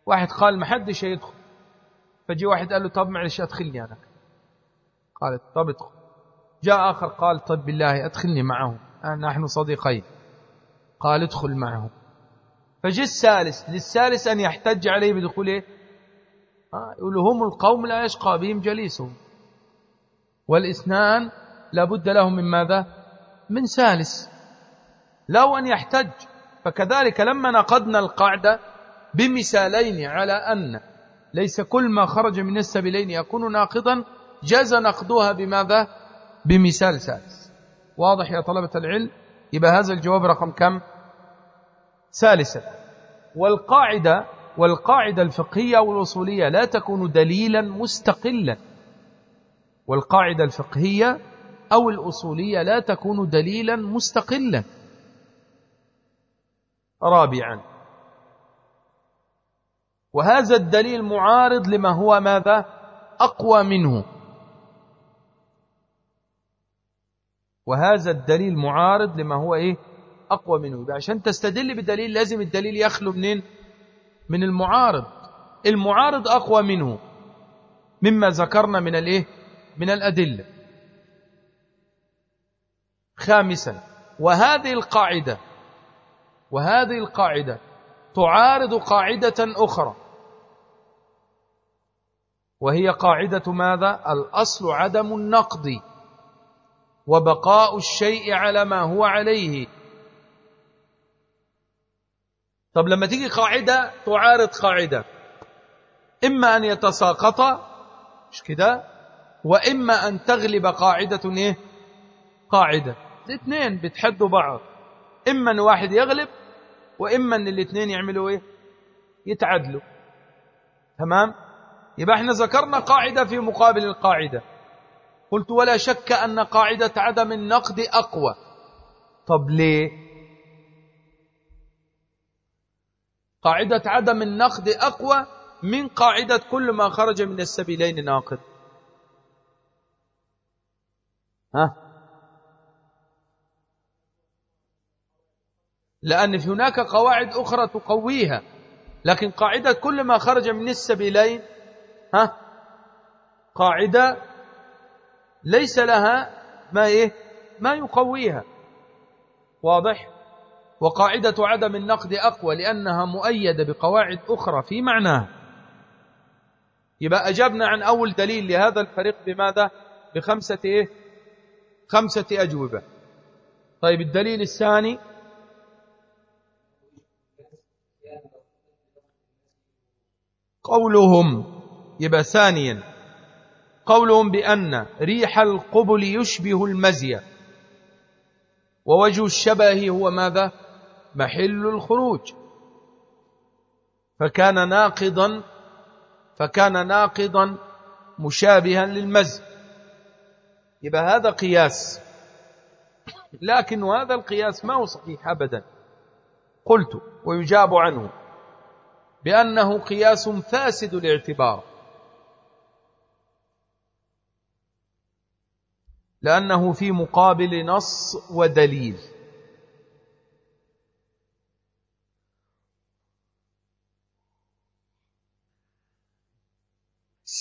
واحد قال ما حدش يدخل. فجي واحد قال له طب معلش أدخلني أنا. قال طب ادخل. جاء آخر قال طب بالله أدخلني معه نحن صديقين. قال ادخل معه فجي الثالث للثالث أن يحتج عليه بدخول إيه؟ آه يقول هم القوم لا يشقى بهم جليسهم. والإثنان لابد لهم من ماذا؟ من ثالث. لو أن يحتج فكذلك لما نقدنا القاعدة بمثالين على أن ليس كل ما خرج من السبيلين يكون ناقضا جاز نقضها بماذا؟ بمثال ثالث. واضح يا طلبة العلم؟ يبقى هذا الجواب رقم كم؟ ثالثا. والقاعدة والقاعدة الفقهية والوصولية لا تكون دليلا مستقلا. والقاعدة الفقهية أو الأصولية لا تكون دليلا مستقلا. رابعا. وهذا الدليل معارض لما هو ماذا؟ أقوى منه. وهذا الدليل معارض لما هو إيه؟ أقوى منه. عشان تستدل بالدليل لازم الدليل يخلو منين؟ من المعارض. المعارض أقوى منه. مما ذكرنا من الإيه؟ من الأدلة. خامسا. وهذه القاعدة وهذه القاعدة تعارض قاعدة أخرى. وهي قاعدة ماذا؟ الأصل عدم النقد وبقاء الشيء على ما هو عليه. طب لما تيجي قاعدة تعارض قاعدة إما أن يتساقط مش كده؟ وإما أن تغلب قاعدة إيه؟ قاعدة. الاثنين بتحدوا بعض. إما أن واحد يغلب وإما أن الاثنين يعملوا إيه؟ يتعدلوا. تمام؟ يبقى إحنا ذكرنا قاعدة في مقابل القاعدة. قلت ولا شك أن قاعدة عدم النقد أقوى. طب ليه؟ قاعدة عدم النقد أقوى من قاعدة كل ما خرج من السبيلين ناقد. ها؟ لأن هناك قواعد أخرى تقويها. لكن قاعدة كل ما خرج من السبيلين ها قاعدة ليس لها ما إيه؟ ما يقويها. واضح؟ وقاعدة عدم النقد أقوى لأنها مؤيدة بقواعد أخرى في معناها. يبقى أجبنا عن أول دليل لهذا الفريق بماذا؟ بخمسة إيه؟ خمسة أجوبة. طيب الدليل الثاني قولهم يبقى ثانيا قولهم بأن ريح القبل يشبه المزي. ووجه الشبه هو ماذا؟ محل الخروج. فكان ناقضا فكان ناقضا مشابها للمزي. يبقى هذا قياس. لكن هذا القياس ما هو صحيح أبدا. قلت ويجاب عنه. بأنه قياس فاسد الاعتبار. لأنه في مقابل نص ودليل.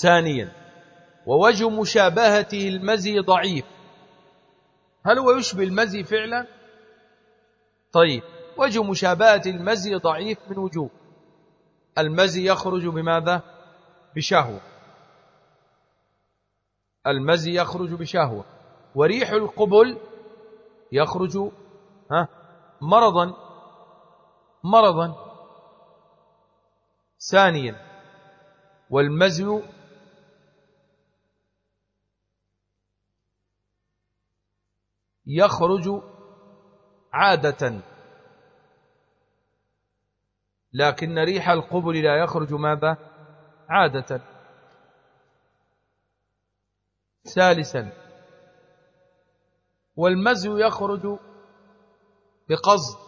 ثانيا ووجه مشابهته المزي ضعيف. هل هو يشبه المزي فعلا؟ طيب وجه مشابهة المزي ضعيف من وجوه. المزي يخرج بماذا؟ بشهوة. المزي يخرج بشهوة. وريح القبل يخرج ها مرضا مرضا. ثانيا والمزي يخرج عادة. لكن ريح القبل لا يخرج ماذا؟ عادة. ثالثا والمزي يخرج بقصد.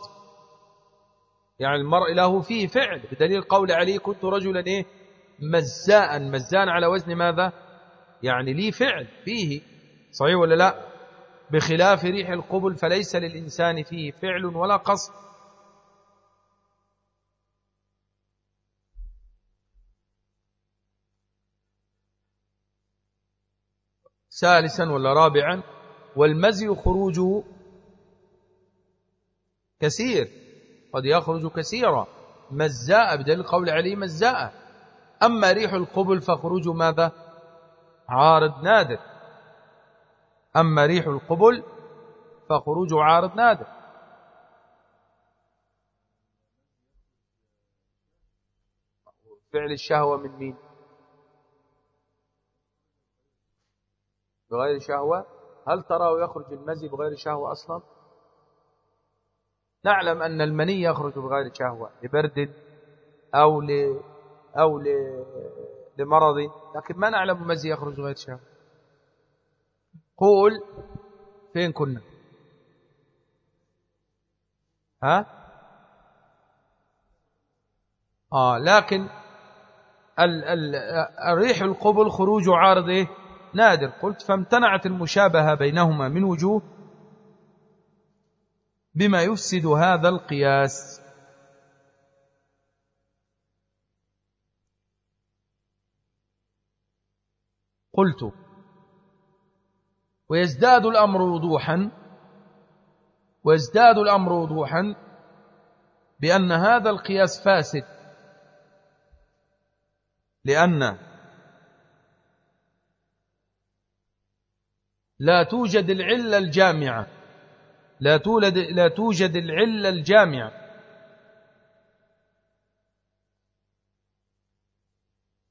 يعني المرء له فيه فعل. بدليل قول علي كنت رجلا إيه؟ مزاء. مزاء على وزن ماذا؟ يعني لي فعل فيه. صحيح ولا لا؟ بخلاف ريح القبل فليس للإنسان فيه فعل ولا قصد. ثالثا ولا رابعا والمزي خروجه كثير قد يخرج كثيرا. مزاء بدليل قول عليه مزاء. أما ريح القبل فخروج ماذا؟ عارض نادر. أما ريح القبل فخروج عارض نادر. فعل الشهوة من مين؟ بغير شهوة؟ هل تراه يخرج المزي بغير شهوة أصلا؟ نعلم أن المني يخرج بغير شهوة لبرد أو ل أو ل... لمرض لكن ما نعلم المزي يخرج بغير شهوة. قول فين كنا؟ ها؟ آه لكن ال ال الريح القبل خروج عارض إيه؟ نادر قلت فامتنعت المشابهة بينهما من وجوه بما يفسد هذا القياس. قلت ويزداد الأمر وضوحا ويزداد الأمر وضوحا بأن هذا القياس فاسد لأن لا توجد العلة الجامعة. لا, تولد لا توجد العلة الجامعة.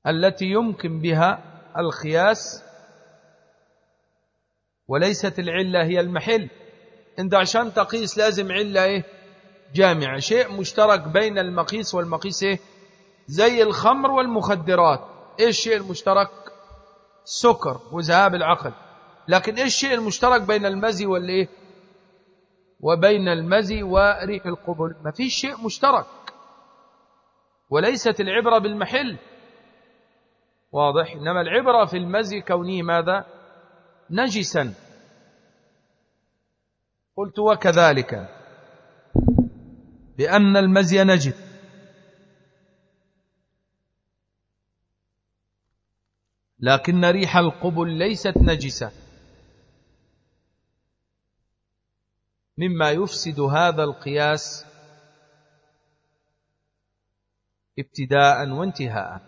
التي يمكن بها الخياس وليست العلة هي المحل. انت عشان تقيس لازم علة إيه؟ جامعة. شيء مشترك بين المقيس والمقيس إيه؟ زي الخمر والمخدرات. إيش الشيء المشترك؟ سكر وذهاب العقل. لكن إيش الشيء المشترك بين المزي والإيه؟ وبين المزي وريح القبل. ما فيش شيء مشترك. وليست العبرة بالمحل. واضح؟ إنما العبرة في المزي كونه ماذا؟ نجسا. قلت وكذلك. بأن المزي نجس. لكن ريح القبل ليست نجسة. مما يفسد هذا القياس ابتداء وانتهاء.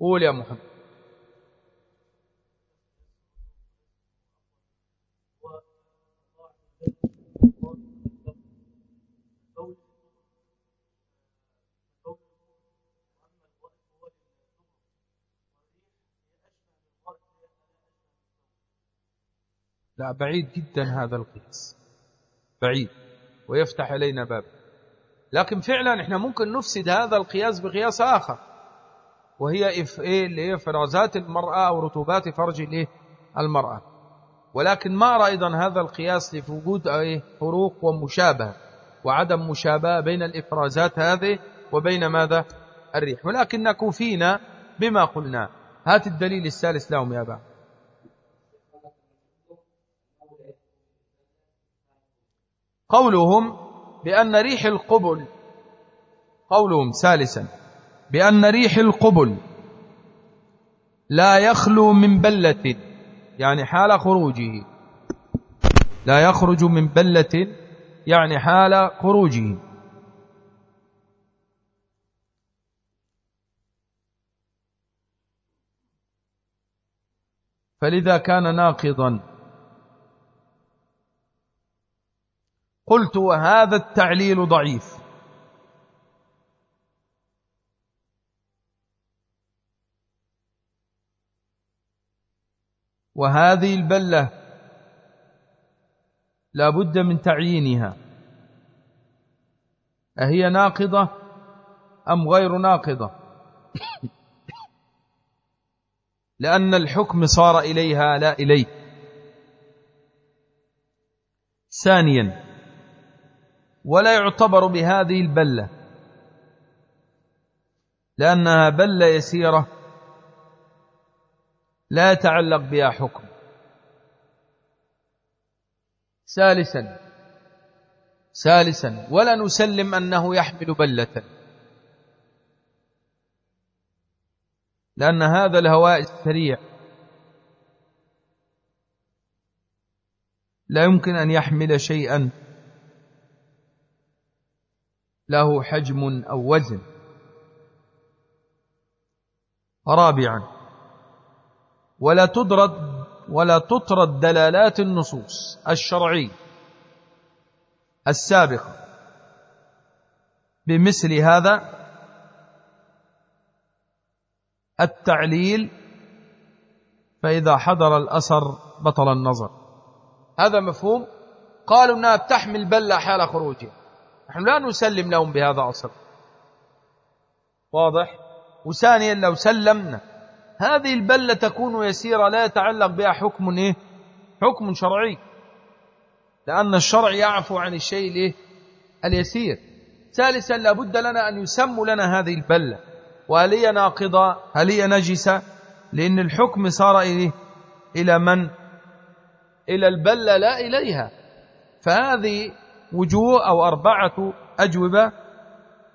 قول يا محمد. لا بعيد جدا هذا القياس. بعيد. ويفتح علينا باب. لكن فعلا إحنا ممكن نفسد هذا القياس بقياس آخر. وهي إف إيه إفرازات المرأة أو رطوبات فرج الإيه المرأة ولكن ما أرى أيضا هذا القياس لوجود إيه فروق ومشابهة وعدم مشابهة بين الإفرازات هذه وبين ماذا؟ الريح. ولكن كفينا بما قلنا. هات الدليل الثالث لهم يا بعض قولهم بأن ريح القبل قولهم ثالثا بأن ريح القبل لا يخلو من بلة يعني حال خروجه. لا يخرج من بلة يعني حال خروجه. فلذا كان ناقضا قلت وهذا التعليل ضعيف. وهذه البلة لا بد من تعيينها. أهي ناقضة أم غير ناقضة؟ لأن الحكم صار إليها لا إليه. ثانيا ولا يعتبر بهذه البلة لأنها بلة يسيرة لا يتعلق بها حكم. ثالثا ثالثا ولا نسلم أنه يحمل بلة لأن هذا الهواء السريع لا يمكن أن يحمل شيئا. له حجم أو وزن. رابعا ولا تدرد ولا تطرد دلالات النصوص الشرعية. السابقة بمثل هذا التعليل فإذا حضر الأثر بطل النظر. هذا مفهوم؟ قالوا أنها بتحمل بلة حال خروجها. نحن لا نسلم لهم بهذا أصل واضح؟ وثانيا لو سلمنا هذه البلة تكون يسيرة لا يتعلق بها حكم إيه؟ حكم شرعي. لأن الشرع يعفو عن الشيء الإيه؟ اليسير. ثالثا لابد لنا أن يسموا لنا هذه البلة. وهل هي ناقضة؟ هل هي نجسة؟ لأن الحكم صار إليه إلى من؟ إلى البلة لا إليها. فهذه وجوه أو أربعة أجوبة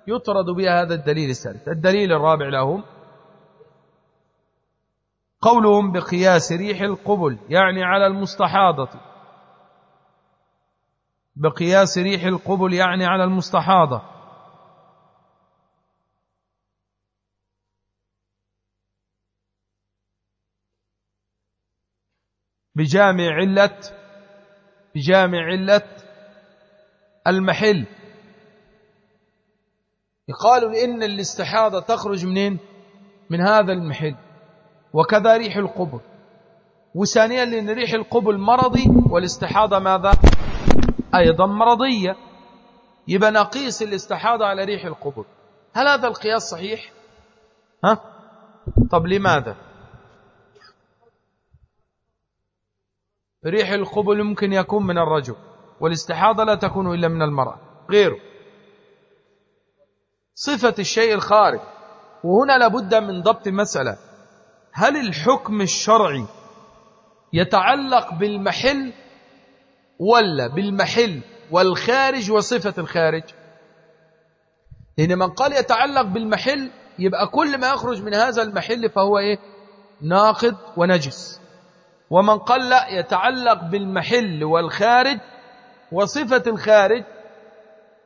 يطرد بها هذا الدليل الثالث. الدليل الرابع لهم قولهم بقياس ريح القبل يعني على المستحاضة. بقياس ريح القبل يعني على المستحاضة. بجامع علة بجامع علة المحل. يقال لأن الاستحاضة تخرج منين؟ من هذا المحل. وكذا ريح القبل. وثانيا لأن ريح القبل مرضي والاستحاضة ماذا؟ أيضا مرضية. يبقى نقيس الاستحاضة على ريح القبل. هل هذا القياس صحيح؟ ها؟ طب لماذا؟ ريح القبل ممكن يكون من الرجل. والاستحاضة لا تكون إلا من المرأة. غيره. صفة الشيء الخارج. وهنا لابد من ضبط مسألة. هل الحكم الشرعي يتعلق بالمحل ولا بالمحل والخارج وصفة الخارج؟ لأن من قال يتعلق بالمحل يبقى كل ما يخرج من هذا المحل فهو إيه؟ ناقض ونجس. ومن قال لا يتعلق بالمحل والخارج وصفة الخارج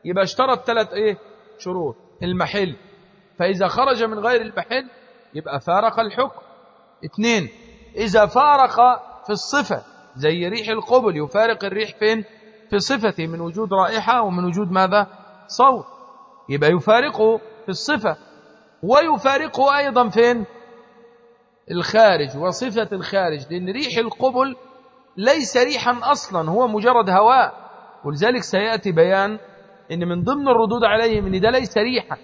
يبقى اشترط ثلاث إيه؟ شروط. المحل. فإذا خرج من غير المحل يبقى فارق الحكم. اثنين إذا فارق في الصفة زي ريح القبل يفارق الريح فين؟ في صفته من وجود رائحة ومن وجود ماذا؟ صوت. يبقى يفارقه في الصفة. ويفارقه أيضا فين؟ الخارج. وصفة الخارج لأن ريح القبل ليس ريحا أصلا هو مجرد هواء. ولذلك سيأتي بيان أن من ضمن الردود عليه أن ده ليس ريحا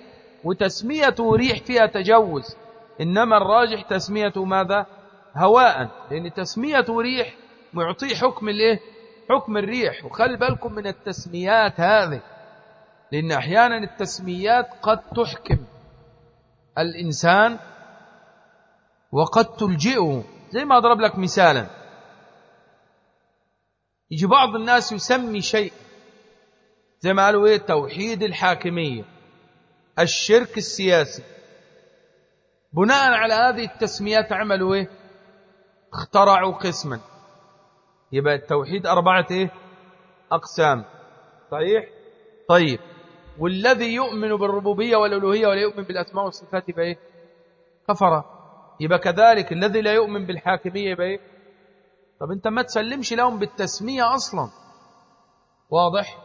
وتسميته ريح فيها تجوز إنما الراجح تسميته ماذا؟ هواء لأن تسميته ريح معطيه حكم الإيه؟ حكم الريح وخلي بالكم من التسميات هذه لأن أحيانا التسميات قد تحكم الإنسان وقد تلجئه زي ما أضرب لك مثالا. يجي بعض الناس يسمي شيء زي ما قالوا إيه؟ توحيد الحاكمية الشرك السياسي. بناء على هذه التسميات عملوا إيه؟ اخترعوا قسما. يبقى التوحيد أربعة إيه؟ أقسام. صحيح؟ طيب. والذي يؤمن بالربوبية والألوهية ولا يؤمن بالأسماء والصفات إيه؟ كفر. يبقى كذلك الذي لا يؤمن بالحاكمية يبقى إيه؟ طب انت ما تسلمش لهم بالتسمية أصلا. واضح؟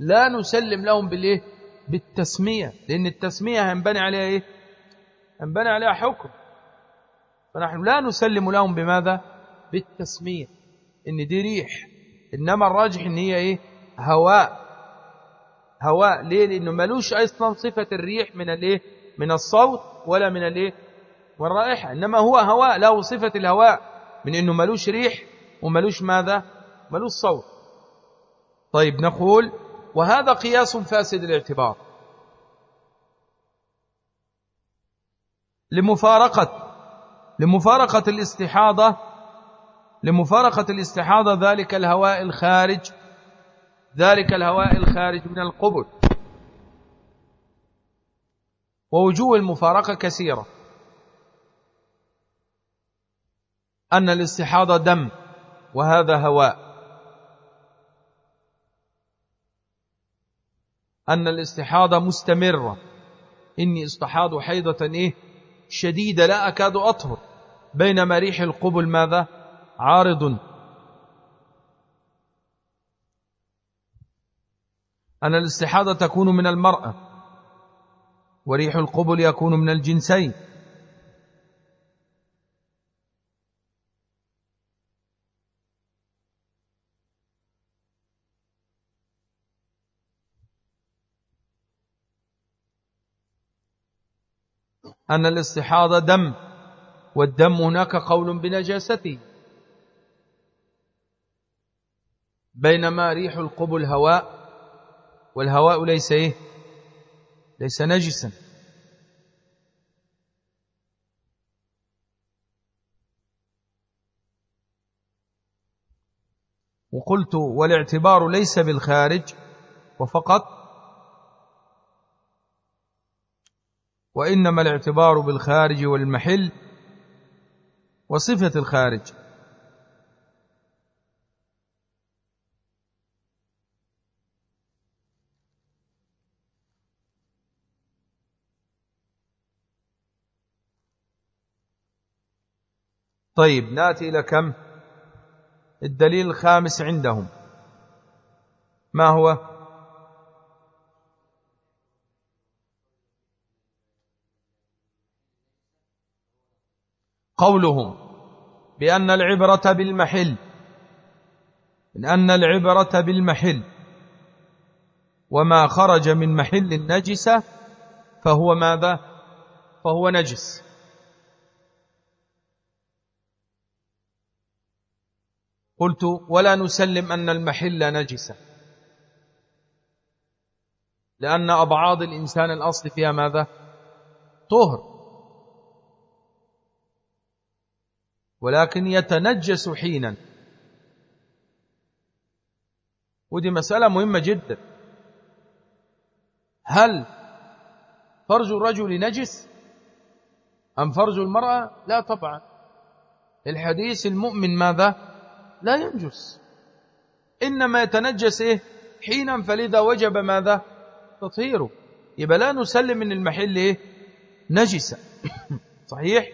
لا نسلم لهم بالإيه؟ بالتسمية لأن التسمية هنبني عليها إيه؟ هنبني عليها حكم. فنحن لا نسلم لهم بماذا؟ بالتسمية إن دي ريح. إنما الراجح إن هي إيه؟ هواء. هواء ليه؟ لأنه ملوش أصلا صفة الريح من الإيه؟ من الصوت ولا من الإيه؟ والرائحة إنما هو هواء له صفة الهواء. من أنه ملوش ريح وملوش ماذا؟ ملوش صوت. طيب نقول وهذا قياس فاسد الاعتبار لمفارقة لمفارقة الاستحاضة لمفارقة الاستحاضة ذلك الهواء الخارج ذلك الهواء الخارج من القبل. ووجوه المفارقة كثيرة. أن الاستحاضة دم وهذا هواء. أن الاستحاضة مستمرة. إني استحاض حيضة إيه؟ شديدة لا أكاد أطهر. بينما ريح القبل ماذا؟ عارض. أن الاستحاضة تكون من المرأة. وريح القبل يكون من الجنسين. أن الاستحاضة دم والدم هناك قول بنجاسته. بينما ريح القبل هواء والهواء ليس إيه؟ ليس نجسا. وقلت والاعتبار ليس بالخارج وفقط وإنما الاعتبار بالخارج والمحل وصفة الخارج. طيب نأتي إلى كم؟ الدليل الخامس عندهم. ما هو؟ قولهم بأن العبرة بالمحل من أن العبرة بالمحل وما خرج من محل النجسة فهو ماذا؟ فهو نجس. قلت ولا نسلم أن المحل نجسة لأن أبعاض الإنسان الأصل فيها ماذا؟ طهر. ولكن يتنجس حينا. ودي مسألة مهمة جدا. هل فرج الرجل نجس؟ أم فرج المرأة؟ لا طبعا. الحديث المؤمن ماذا؟ لا ينجس. إنما يتنجس إيه؟ حينا فلذا وجب ماذا؟ تطهيره. يبقى لا نسلم من المحل إيه؟ نجسة صحيح؟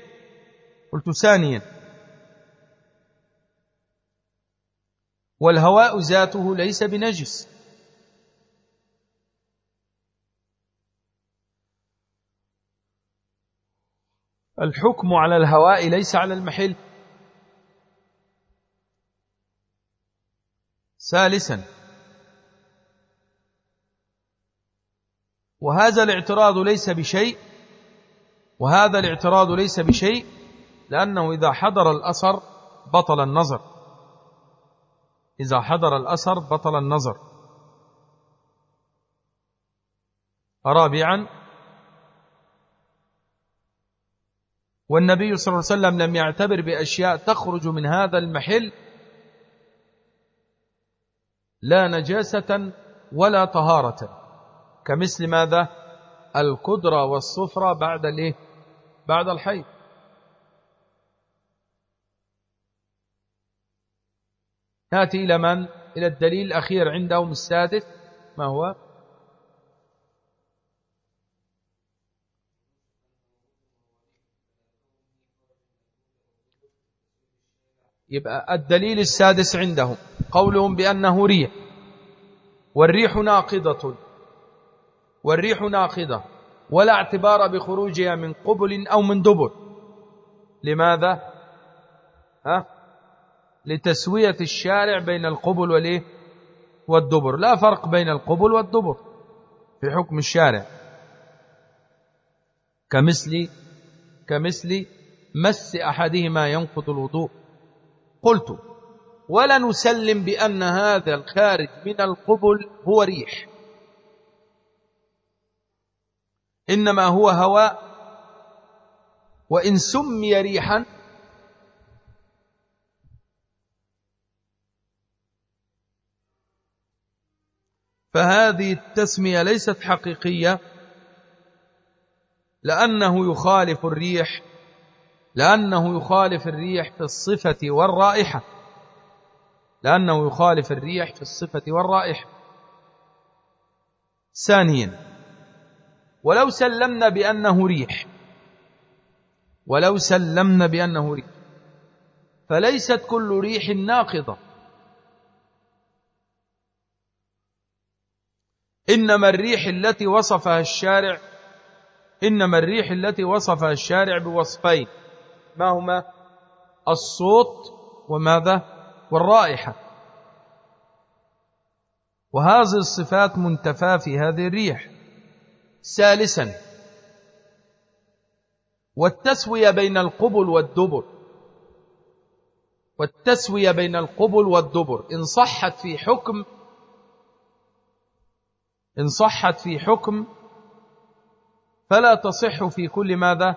قلت ثانيا. والهواء ذاته ليس بنجس. الحكم على الهواء ليس على المحل ثالثا وهذا الاعتراض ليس بشيء وهذا الاعتراض ليس بشيء لأنه إذا حضر الأثر بطل النظر. إذا حضر الأثر بطل النظر. رابعا والنبي صلى الله عليه وسلم لم يعتبر بأشياء تخرج من هذا المحل لا نجاسة ولا طهارة كمثل ماذا؟ القدرة والصفرة بعد الإيه؟ بعد الحيض. ناتي إلى من؟ إلى الدليل الأخير عندهم السادس. ما هو؟ يبقى الدليل السادس عندهم. قولهم بأنه ريح. والريح ناقضة. والريح ناقضة. ولا اعتبار بخروجها من قبل أو من دبر. لماذا؟ ها؟ لتسوية الشارع بين القبل وليه؟ والدبر. لا فرق بين القبل والدبر في حكم الشارع. كمثل كمثل مس أحدهما ينقض الوضوء. قلت ولا نسلم بأن هذا الخارج من القبل هو ريح. إنما هو هواء. وإن سمي ريحا فهذه التسمية ليست حقيقية لأنه يخالف الريح لأنه يخالف الريح في الصفة والرائحة لأنه يخالف الريح في الصفة والرائحة. ثانيا ولو سلمنا بأنه ريح ولو سلمنا بأنه ريح فليست كل ريح ناقضة. إنما الريح التي وصفها الشارع إنما الريح التي وصفها الشارع بوصفين ما هما؟ الصوت وماذا؟ والرائحة. وهذه الصفات منتفى في هذه الريح. ثالثا والتسوية بين القبل والدبر. والتسوية بين القبل والدبر إن صحت في حكم إن صحت في حكم فلا تصح في كل ماذا؟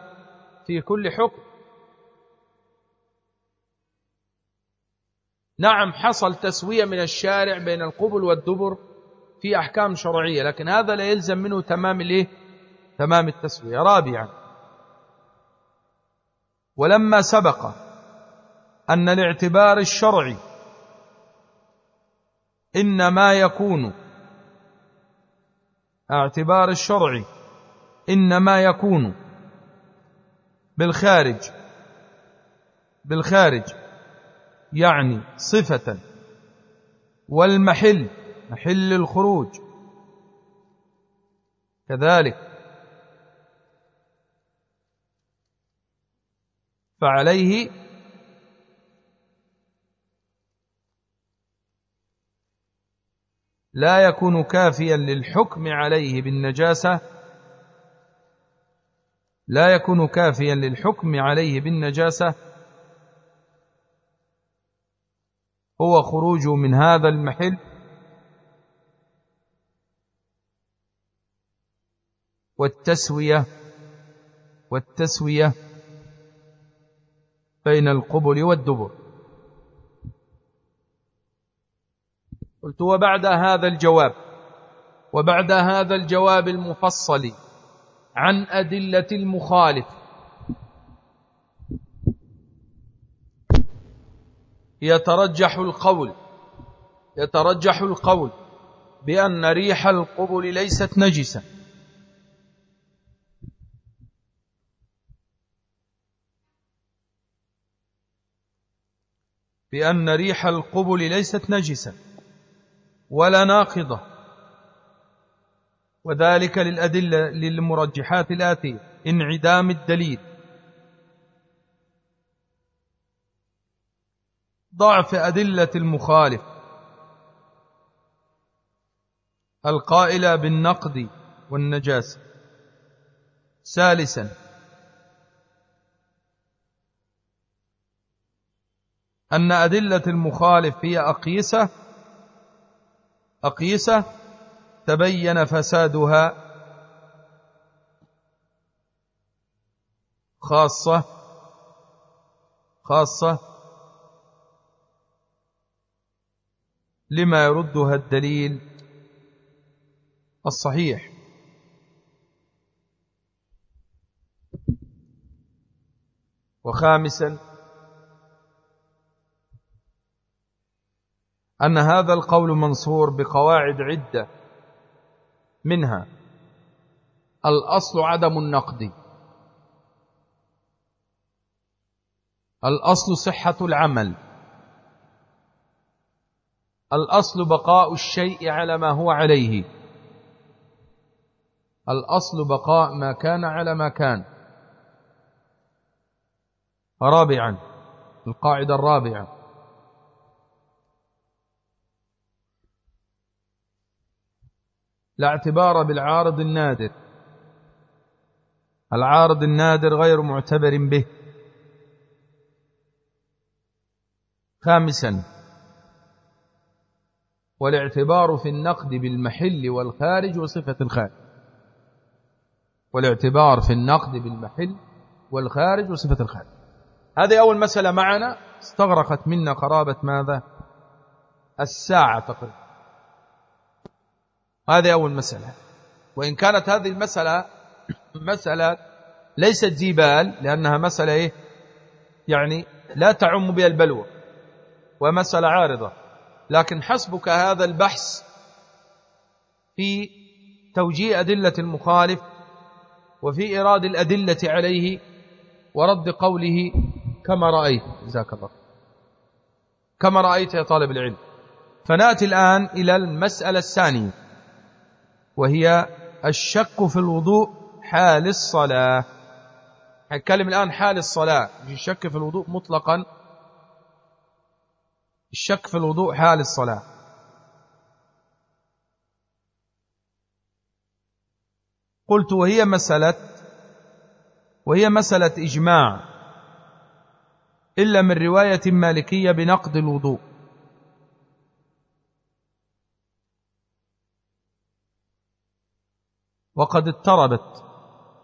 في كل حكم. نعم حصل تسوية من الشارع بين القبل والدبر في أحكام شرعية لكن هذا لا يلزم منه تمام الايه تمام التسوية. رابعا ولما سبق أن الاعتبار الشرعي إنما يكون اعتبار الشرعي إنما يكون بالخارج بالخارج يعني صفة والمحل محل الخروج. كذلك فعليه لا يكون كافيا للحكم عليه بالنجاسة لا يكون كافيا للحكم عليه بالنجاسة. هو خروجه من هذا المحل. والتسوية والتسوية بين القبل والدبر. قلت وبعد هذا الجواب وبعد هذا الجواب المفصل عن أدلة المخالف. يترجح القول يترجح القول بأن ريح القبل ليست نجسة بأن ريح القبل ليست نجسة ولا ناقضة. وذلك للأدلة للمرجحات الآتية انعدام الدليل. ضعف أدلة المخالف. القائلة بالنقد والنجاسة. ثالثا. أن أدلة المخالف هي أقيسة أقيسة تبين فسادها خاصة خاصة لما يردها الدليل الصحيح. وخامسا أن هذا القول منصور بقواعد عدة منها الأصل عدم النقد. الأصل صحة العمل. الأصل بقاء الشيء على ما هو عليه. الأصل بقاء ما كان على ما كان. رابعا القاعدة الرابعة. لا اعتبار بالعارض النادر. العارض النادر غير معتبر به. خامسا والاعتبار في النقد بالمحل والخارج وصفة الخارج. والاعتبار في النقد بالمحل والخارج وصفة الخارج. هذه أول مسألة معنا. استغرقت منا قرابة ماذا؟ الساعة تقريبا. هذه أول مسألة. وإن كانت هذه المسألة مسألة ليست جبال لأنها مسألة إيه؟ يعني لا تعم بها البلوى ومسألة عارضة. لكن حسبك هذا البحث في توجيه أدلة المخالف وفي إيراد الأدلة عليه ورد قوله كما رأيت. جزاك الله. كما رأيت يا طالب العلم. فنأتي الآن إلى المسألة الثانية. وهي الشك في الوضوء حال الصلاة. نتكلم الآن حال الصلاة. الشك في الوضوء مطلقا. الشك في الوضوء حال الصلاة. قلت وهي مسألة وهي مسألة إجماع إلا من رواية مالكية بنقد الوضوء. وقد اضطربت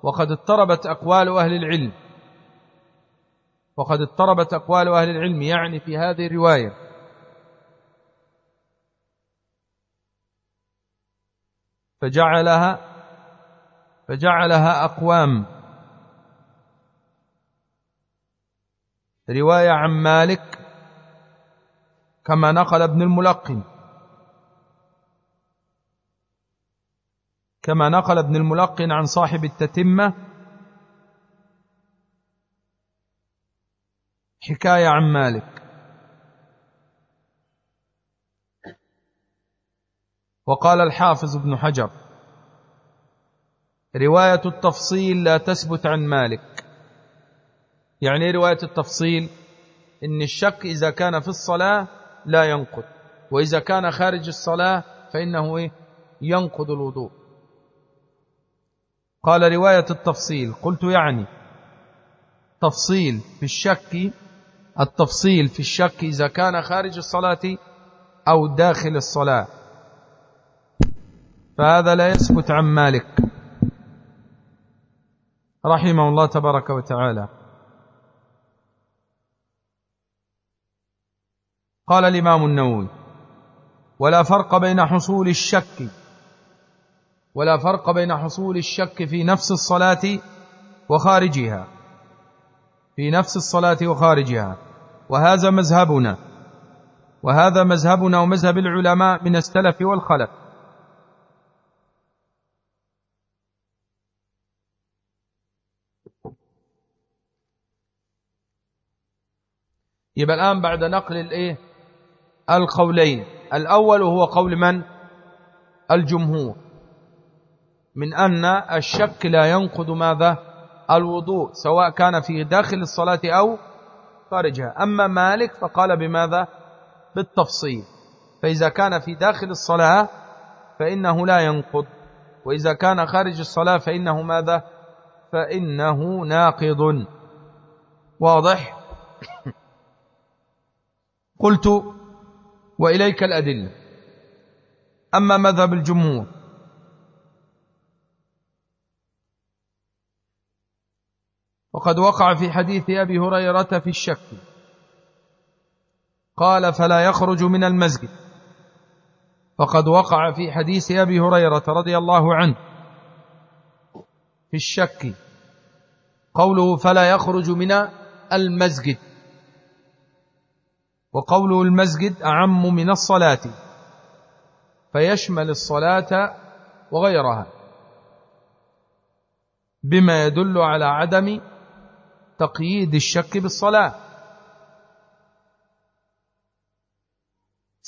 وقد اضطربت أقوال أهل العلم. وقد اضطربت أقوال أهل العلم يعني في هذه الرواية. فجعلها فجعلها أقوام. رواية عن مالك كما نقل ابن الملقن. كما نقل ابن الملقن عن صاحب التتمة حكاية عن مالك. وقال الحافظ ابن حجر رواية التفصيل لا تثبت عن مالك. يعني إيه رواية التفصيل؟ إن الشك إذا كان في الصلاة لا ينقض وإذا كان خارج الصلاة فإنه إيه؟ ينقض الوضوء. قال رواية التفصيل. قلت يعني تفصيل في الشك التفصيل في الشك إذا كان خارج الصلاة أو داخل الصلاة. فهذا لا يثبت عن مالك. رحمه الله تبارك وتعالى. قال الإمام النووي ولا فرق بين حصول الشك ولا فرق بين حصول الشك في نفس الصلاة وخارجها. في نفس الصلاة وخارجها. وهذا مذهبنا. وهذا مذهبنا ومذهب العلماء من السلف والخلف. يبقى الآن بعد نقل الايه القولين. الأول هو قول من؟ الجمهور. من أن الشك لا ينقض ماذا؟ الوضوء سواء كان في داخل الصلاة أو خارجها. أما مالك فقال بماذا؟ بالتفصيل. فإذا كان في داخل الصلاة فإنه لا ينقض وإذا كان خارج الصلاة فإنه ماذا؟ فإنه ناقض. واضح؟ قلت وإليك الأدلة. أما مذهب الجمهور وقد وقع في حديث أبي هريرة في الشك. قال فلا يخرج من المسجد. فقد وقع في حديث أبي هريرة رضي الله عنه في الشك. قوله فلا يخرج من المسجد. وقوله المسجد أعم من الصلاة. فيشمل الصلاة وغيرها. بما يدل على عدم تقييد الشك بالصلاة.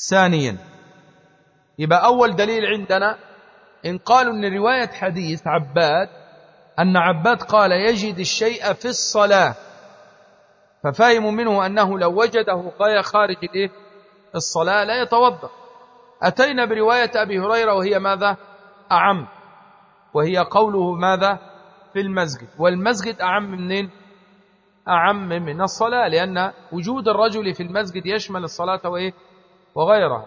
ثانيا يبقى أول دليل عندنا إن قالوا أن رواية حديث عباد أن عباد قال يجد الشيء في الصلاة ففهموا منه أنه لو وجده خارج الصلاة لا يتوضأ. أتينا برواية أبي هريرة وهي ماذا؟ أعم وهي قوله ماذا؟ في المسجد. والمسجد أعم منين؟ أعم من الصلاة لأن وجود الرجل في المسجد يشمل الصلاة وإيه؟ وغيرها.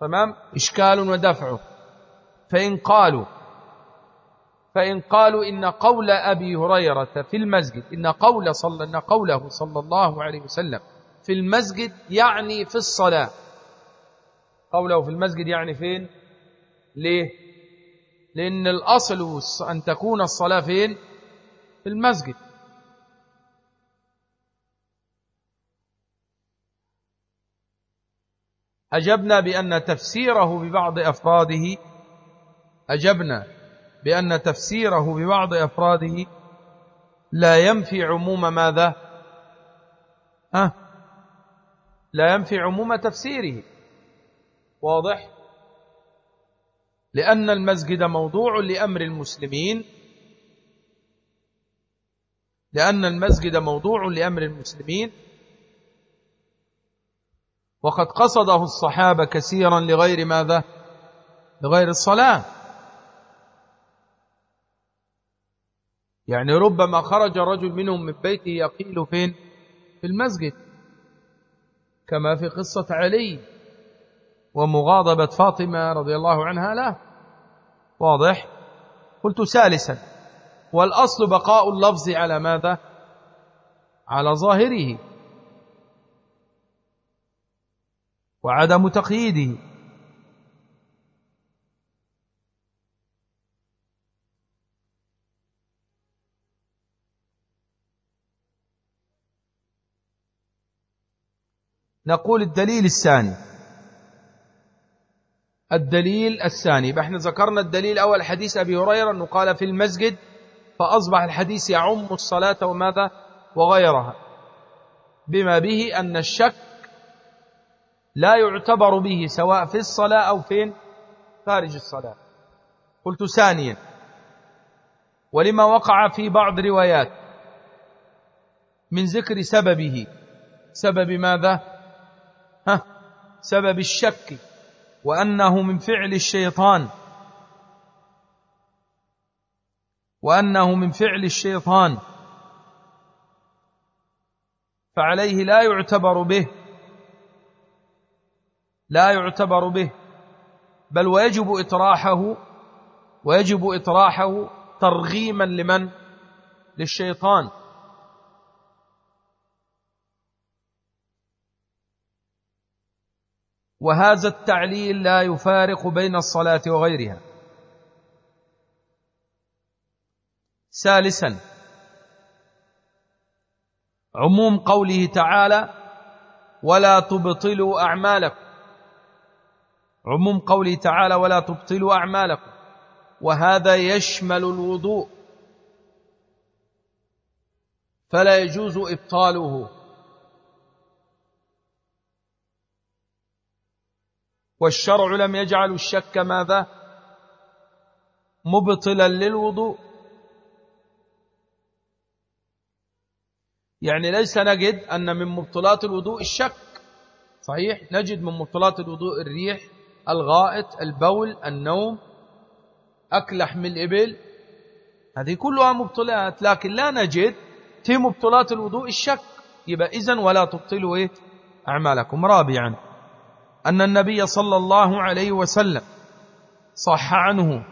تمام؟ إشكال ودفع. فإن قالوا فإن قالوا إن قول أبي هريرة في المسجد إن قول صلى إن قوله صلى الله عليه وسلم في المسجد يعني في الصلاة. قوله في المسجد يعني فين؟ ليه؟ لأن الأصل أن تكون الصلاة فين؟ في المسجد. أجبنا بأن تفسيره ببعض أفراده أجبنا بأن تفسيره ببعض أفراده لا ينفي عموم ماذا؟ أه لا ينفي عموم تفسيره. واضح؟ لأن المسجد موضوع لأمر المسلمين لأن المسجد موضوع لأمر المسلمين وقد قصده الصحابة كثيرا لغير ماذا؟ لغير الصلاة. يعني ربما خرج رجل منهم من بيته يقيل فين؟ في المسجد كما في قصة علي ومغاضبة فاطمة رضي الله عنها لا واضح؟ قلت ثالثا والأصل بقاء اللفظ على ماذا؟ على ظاهره. وعدم تقييده. نقول الدليل الثاني. الدليل الثاني. إحنا ذكرنا الدليل أول حديث أبي هريرة أنه قال في المسجد فأصبح الحديث يعم الصلاة وماذا؟ وغيرها. بما به أن الشك لا يعتبر به سواء في الصلاة أو فين خارج الصلاة. قلت ثانيا. ولما وقع في بعض روايات من ذكر سببه. سبب ماذا؟ ها سبب الشك وأنه من فعل الشيطان. وأنه من فعل الشيطان. فعليه لا يعتبر به لا يعتبر به بل ويجب إطراحه ويجب إطراحه ترغيما لمن؟ للشيطان. وهذا التعليل لا يفارق بين الصلاة وغيرها. ثالثا عموم قوله تعالى ولا تبطلوا أعمالكم. عموم قوله تعالى ولا تبطلوا أعمالكم وهذا يشمل الوضوء. فلا يجوز إبطاله. والشرع لم يجعل الشك ماذا؟ مبطلا للوضوء. يعني ليس نجد أن من مبطلات الوضوء الشك. صحيح نجد من مبطلات الوضوء الريح. الغائط البول النوم أكل لحم الإبل. هذه كلها مبطلات لكن لا نجد في مبطلات الوضوء الشك. يبقى إذن ولا تبطلوا إيه؟ أعمالكم. رابعا أن النبي صلى الله عليه وسلم صح عنه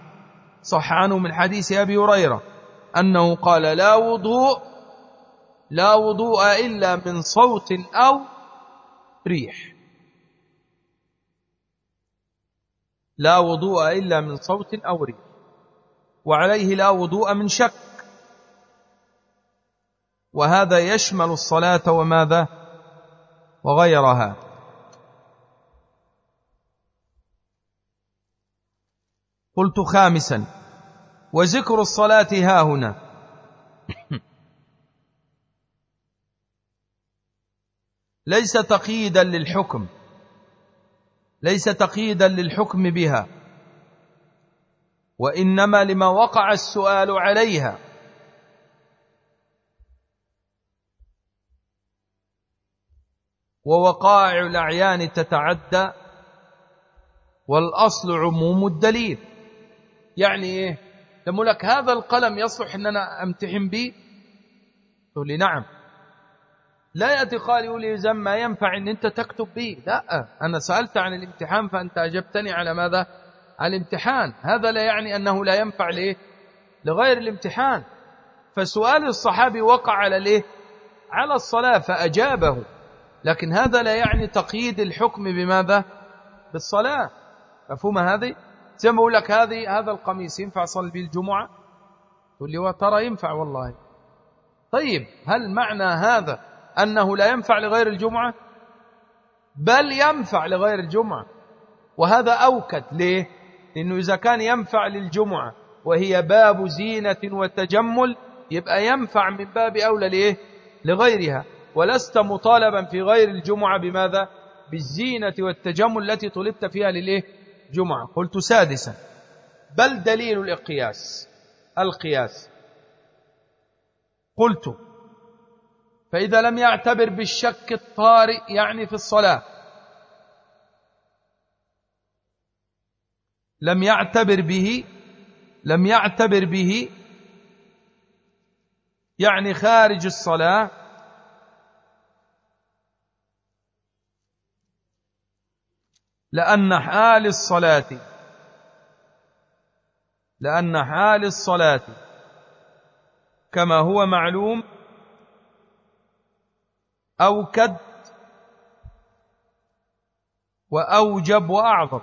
صح عنه من حديث أبي هريرة أنه قال لا وضوء لا وضوء إلا من صوت أو ريح. لا وضوء إلا من صوت أو ريح وعليه لا وضوء من شك. وهذا يشمل الصلاة وماذا؟ وغيرها. قلت خامسا وذكر الصلاة ها هنا. ليس تقييدا للحكم. ليس تقييدا للحكم بها وإنما لما وقع السؤال عليها. ووقائع الأعيان تتعدى والأصل عموم الدليل. يعني إيه؟ لما لك هذا القلم يصلح أن أنا أمتحن به؟ تقول لي نعم. لا يأتي قال يقول لي ما ينفع أن أنت تكتب به. لا أنا سألت عن الامتحان فأنت أجبتني على ماذا؟ على الامتحان. هذا لا يعني أنه لا ينفع ليه لغير الامتحان. فسؤال الصحابي وقع على الايه على الصلاة فأجابه. لكن هذا لا يعني تقييد الحكم بماذا؟ بالصلاة. مفهوم هذه؟ زي ما أقول لك هذه هذا القميص ينفع أصلي به الجمعة؟ تقول لي ترى ينفع والله. طيب هل معنى هذا أنه لا ينفع لغير الجمعة؟ بل ينفع لغير الجمعة. وهذا أوكد ليه؟ لأنه إذا كان ينفع للجمعة وهي باب زينة وتجمل يبقى ينفع من باب أولى ليه؟ لغيرها. ولست مطالبا في غير الجمعة بماذا؟ بالزينة والتجمل التي طلبت فيها للإيه؟ جمعة. قلت سادسا. بل دليل القياس القياس. قلت فإذا لم يعتبر بالشك الطارئ يعني في الصلاة لم يعتبر به لم يعتبر به يعني خارج الصلاة لأن حال الصلاة لأن حال الصلاة كما هو معلوم أوكد وأوجب وأعظم.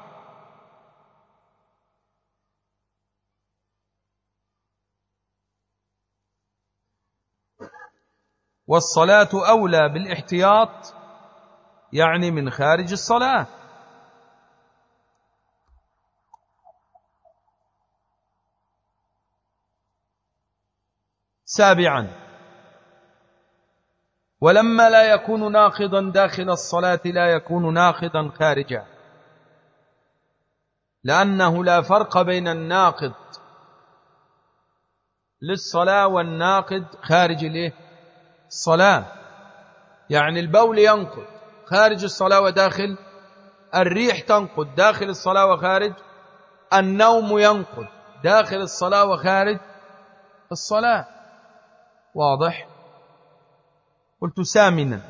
والصلاة أولى بالاحتياط يعني من خارج الصلاة. سابعا ولما لا يكون ناقضا داخل الصلاة لا يكون ناقضا خارجا. لأنه لا فرق بين الناقض للصلاة والناقض خارج الايه الصلاة. يعني البول ينقض خارج الصلاة وداخل الريح تنقض داخل الصلاة وخارج النوم ينقض داخل الصلاة وخارج الصلاة. واضح؟ قلت سامنا.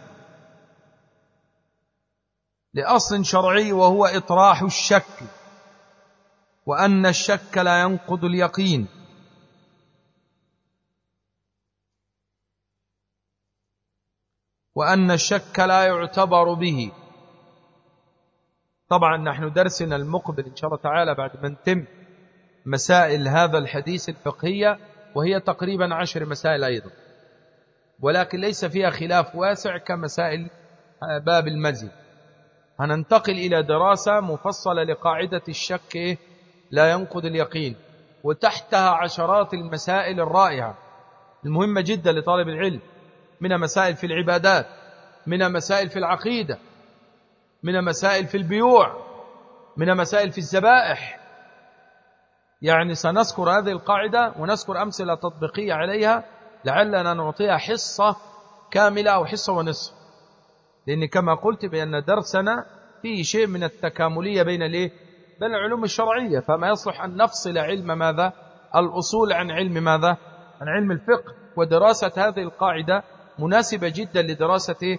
لأصل شرعي وهو إطراح الشك وأن الشك لا ينقض اليقين. وأن الشك لا يعتبر به. طبعا نحن درسنا المقبل إن شاء الله تعالى بعد ما نتم مسائل هذا الحديث الفقهية وهي تقريبا عشر مسائل أيضا. ولكن ليس فيها خلاف واسع كمسائل باب المزي. هننتقل إلى دراسة مفصلة لقاعدة الشك لا ينقض اليقين وتحتها عشرات المسائل الرائعة المهمة جدا لطالب العلم من مسائل في العبادات من مسائل في العقيدة من مسائل في البيوع من مسائل في الذبائح. يعني سنذكر هذه القاعدة ونذكر أمثلة تطبيقية عليها لعلنا نعطيها حصة كاملة أو حصة ونصف. لأن كما قلت بأن درسنا فيه شيء من التكاملية بين الإيه؟ بين العلوم الشرعية. فما يصلح أن نفصل علم ماذا؟ الأصول عن علم ماذا؟ عن علم الفقه. ودراسة هذه القاعدة مناسبة جدا لدراسة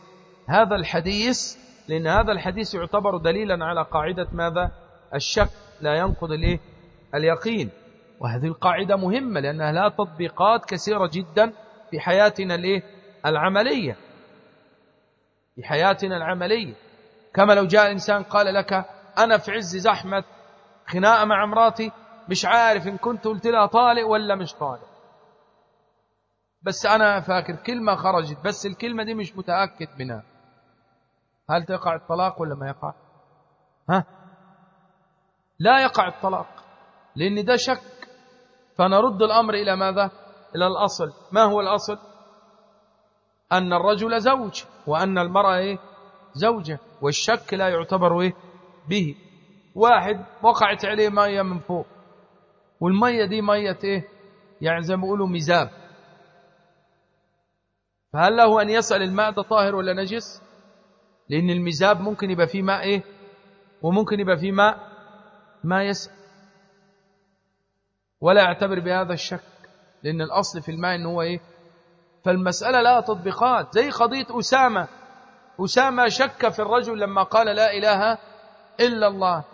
هذا الحديث لأن هذا الحديث يعتبر دليلا على قاعدة ماذا؟ الشك لا ينقض الايه اليقين وهذه القاعدة مهمة لأنها لها تطبيقات كثيرة جدا في حياتنا الإيه؟ العملية. في حياتنا العملية. كما لو جاء إنسان قال لك أنا في عز زحمة خناقة مع امراتي مش عارف إن كنت قلت لها طالق ولا مش طالق. بس أنا فاكر كلمة خرجت بس الكلمة دي مش متأكد منها. هل تقع الطلاق ولا ما يقع؟ ها؟ لا يقع الطلاق لأن ده شك فنرد الأمر إلى ماذا؟ إلى الأصل. ما هو الأصل؟ أن الرجل زوج وأن المرأة إيه؟ زوجة والشك لا يعتبر إيه؟ به. واحد وقعت عليه مية من فوق. والمية دي مية إيه؟ يعني زي ما بيقولوا مزاب فهل له أن يسأل الماء ده طاهر ولا نجس؟ لأن المزاب ممكن يبقى فيه ماء إيه؟ وممكن يبقى فيه ماء ما يسأل. ولا يعتبر بهذا الشك لأن الأصل في الماء إن هو إيه؟ فالمسألة لها تطبيقات زي قضية أسامة. أسامة شك في الرجل لما قال لا إله إلا الله.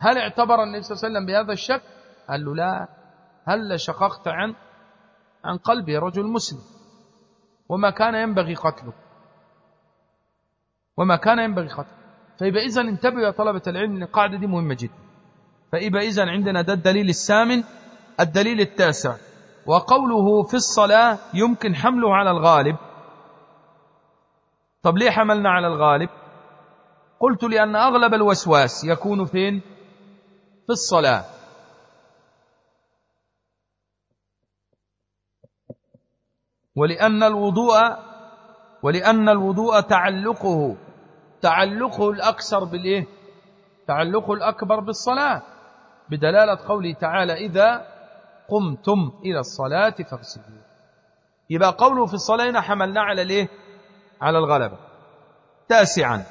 هل اعتبر النبي صلى الله عليه وسلم بهذا الشك؟ قال له لا. هل شققت عن عن قلبه رجل مسلم؟ وما كان ينبغي قتله. وما كان ينبغي قتله. فيبقى إذا انتبهوا يا طلبة العلم القاعدة دي مهمة جدا. فيبقى إذا عندنا ده الدليل الثامن الدليل التاسع. وقوله في الصلاة يمكن حمله على الغالب. طب ليه حملنا على الغالب؟ قلت لأن أغلب الوسواس يكون فين؟ في الصلاة. ولأن الوضوء ولأن الوضوء تعلقه تعلقه الأكثر بالإيه؟ تعلقه الأكبر بالصلاة. بدلالة قوله تعالى إذا قمتم إلى الصلاة فاغسلوا. يبقى قوله في الصلاة هنا حملنا على الإيه؟ على الغلبة. تاسعا.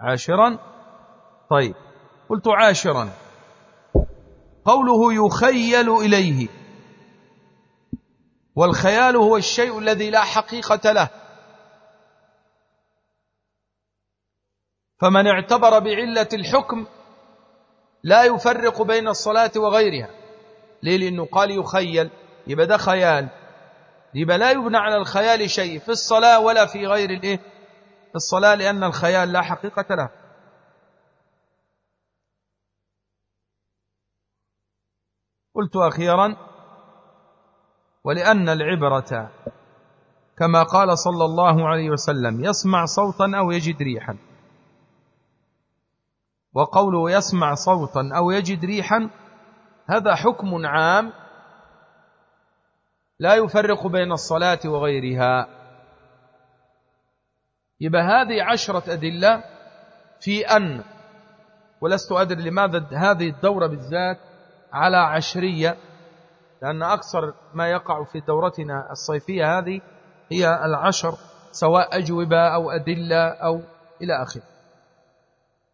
عاشرا. طيب. قلت عاشرا. قوله يخيل إليه. والخيال هو الشيء الذي لا حقيقة له. فمن اعتبر بعلة الحكم لا يفرق بين الصلاة وغيرها. ليه؟ لأنه قال يخيل يبقى ده خيال. يبقى لا يبنى على الخيال شيء في الصلاة ولا في غير الإيه؟ الصلاة لأن الخيال لا حقيقة له. قلت أخيرا ولأن العبرة كما قال صلى الله عليه وسلم يسمع صوتا أو يجد ريحا. وقوله يسمع صوتا أو يجد ريحا هذا حكم عام لا يفرق بين الصلاة وغيرها. يبقى هذه عشرة أدلة في أن ولست أدري لماذا هذه الدورة بالذات على عشرية لأن أكثر ما يقع في دورتنا الصيفية هذه هي العشر سواء أجوبة أو أدلة أو إلى آخره.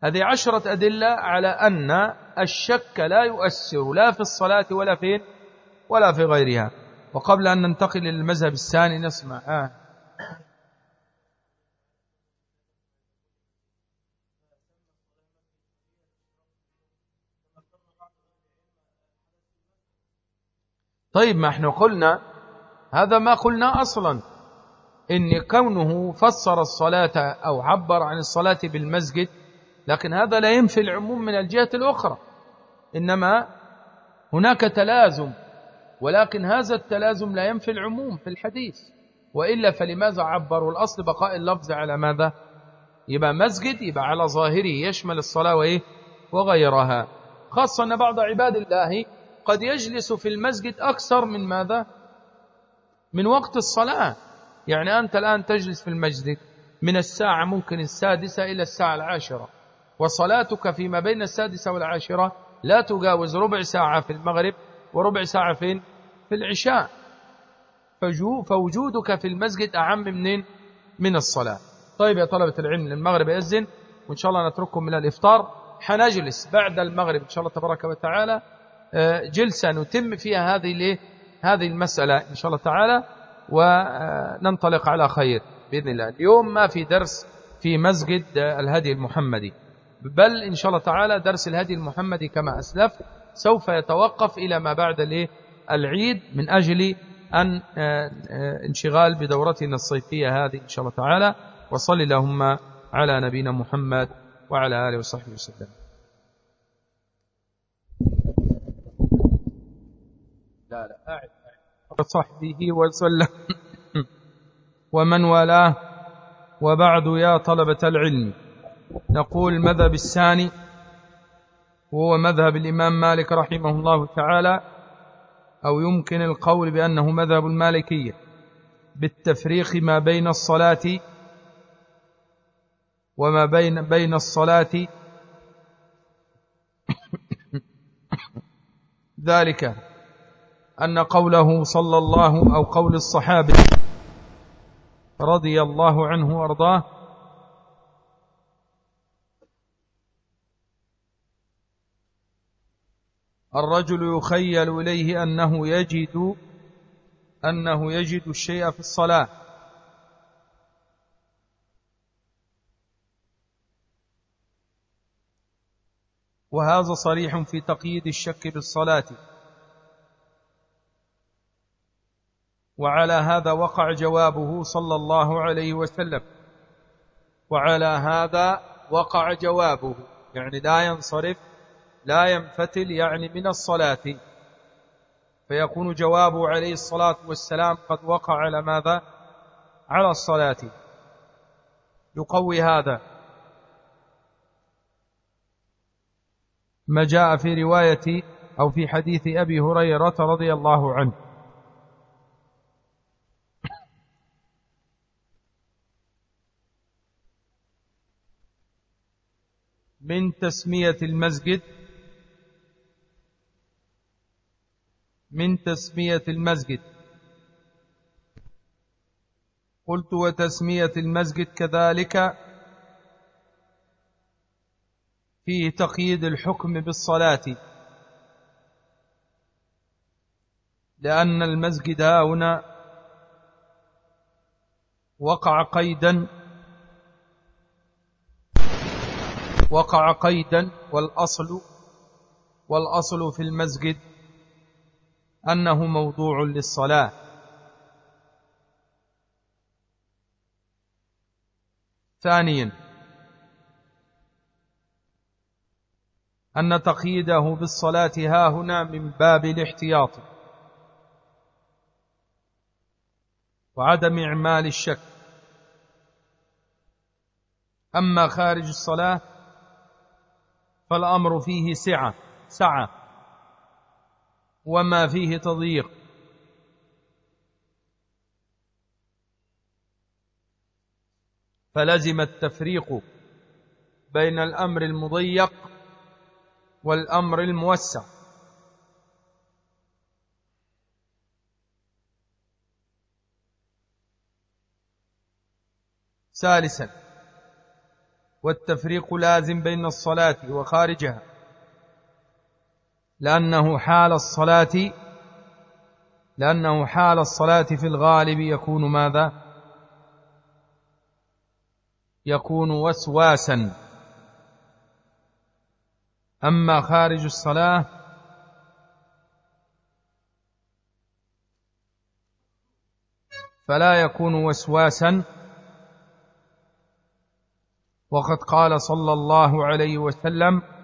هذه عشرة أدلة على أن الشك لا يؤثر لا في الصلاة ولا في ولا في غيرها. وقبل أن ننتقل إلى المذهب الثاني نسمع. آه. طيب ما إحنا قلنا هذا ما قلنا أصلا. إن كونه فسر الصلاة أو عبر عن الصلاة بالمسجد لكن هذا لا ينفي العموم من الجهة الأخرى. إنما هناك تلازم ولكن هذا التلازم لا ينفي العموم في الحديث. وإلا فلماذا عبروا الأصل بقاء اللفظ على ماذا؟ يبقى مسجد يبقى على ظاهره يشمل الصلاة وإيه؟ وغيرها. خاصة أن بعض عباد الله قد يجلس في المسجد أكثر من ماذا؟ من وقت الصلاة. يعني أنت الآن تجلس في المسجد من الساعة ممكن السادسة إلى الساعة العاشرة. وصلاتك فيما بين السادسة والعاشرة لا تجاوز ربع ساعة في المغرب وربع ساعة فين في العشاء. فوجودك في المسجد أعم منين من الصلاة. طيب يا طلبة العلم المغرب يأذن وإن شاء الله نترككم من الإفطار. حنجلس بعد المغرب إن شاء الله تبارك وتعالى. آه، جلسة نتم فيها هذه هذه المسألة إن شاء الله تعالى وننطلق على خير بإذن الله. اليوم ما في درس في مسجد الهدي المحمدي. بل إن شاء الله تعالى درس الهدي المحمدي كما أسلفت سوف يتوقف إلى ما بعد العيد من أجل أن آه، آه، انشغال بدورتنا الصيفية هذه إن شاء الله تعالى. وصل اللهم على نبينا محمد وعلى آله وصحبه وسلم. لا لا أعد وصحبه وسلم. ومن والاه. وبعد يا طلبة العلم. نقول المذهب الثاني وهو مذهب الإمام مالك رحمه الله تعالى أو يمكن القول بأنه مذهب المالكية بالتفريق ما بين الصلاة وما بين بين الصلاة. ذلك أن قوله صلى الله أو قول الصحابي رضي الله عنه وأرضاه الرجل يخيل إليه أنه يجد أنه يجد الشيء في الصلاة. وهذا صريح في تقييد الشك بالصلاة. وعلى هذا وقع جوابه صلى الله عليه وسلم. وعلى هذا وقع جوابه. يعني لا ينصرف لا ينفتل يعني من الصلاة. فيكون جوابه عليه الصلاة والسلام قد وقع على ماذا؟ على الصلاة. يقوي هذا. ما جاء في رواية أو في حديث أبي هريرة رضي الله عنه. من تسمية المسجد من تسمية المسجد. قلت وتسمية المسجد كذلك فيه تقييد الحكم بالصلاة. لأن المسجد هنا وقع قيدا وقع قيدا والأصل والأصل في المسجد. أنه موضوع للصلاة. ثانيا أن تقييده بالصلاة ها هنا من باب الاحتياط. وعدم إعمال الشك. أما خارج الصلاة فالأمر فيه سعة سعة. وما فيه تضييق. فلزم التفريق بين الأمر المضيق والأمر الموسع. ثالثا والتفريق لازم بين الصلاة وخارجها. لأنه حال الصلاة لأنه حال الصلاة في الغالب يكون ماذا؟ يكون وسواسا. أما خارج الصلاة فلا يكون وسواسا. وقد قال صلى الله عليه وسلم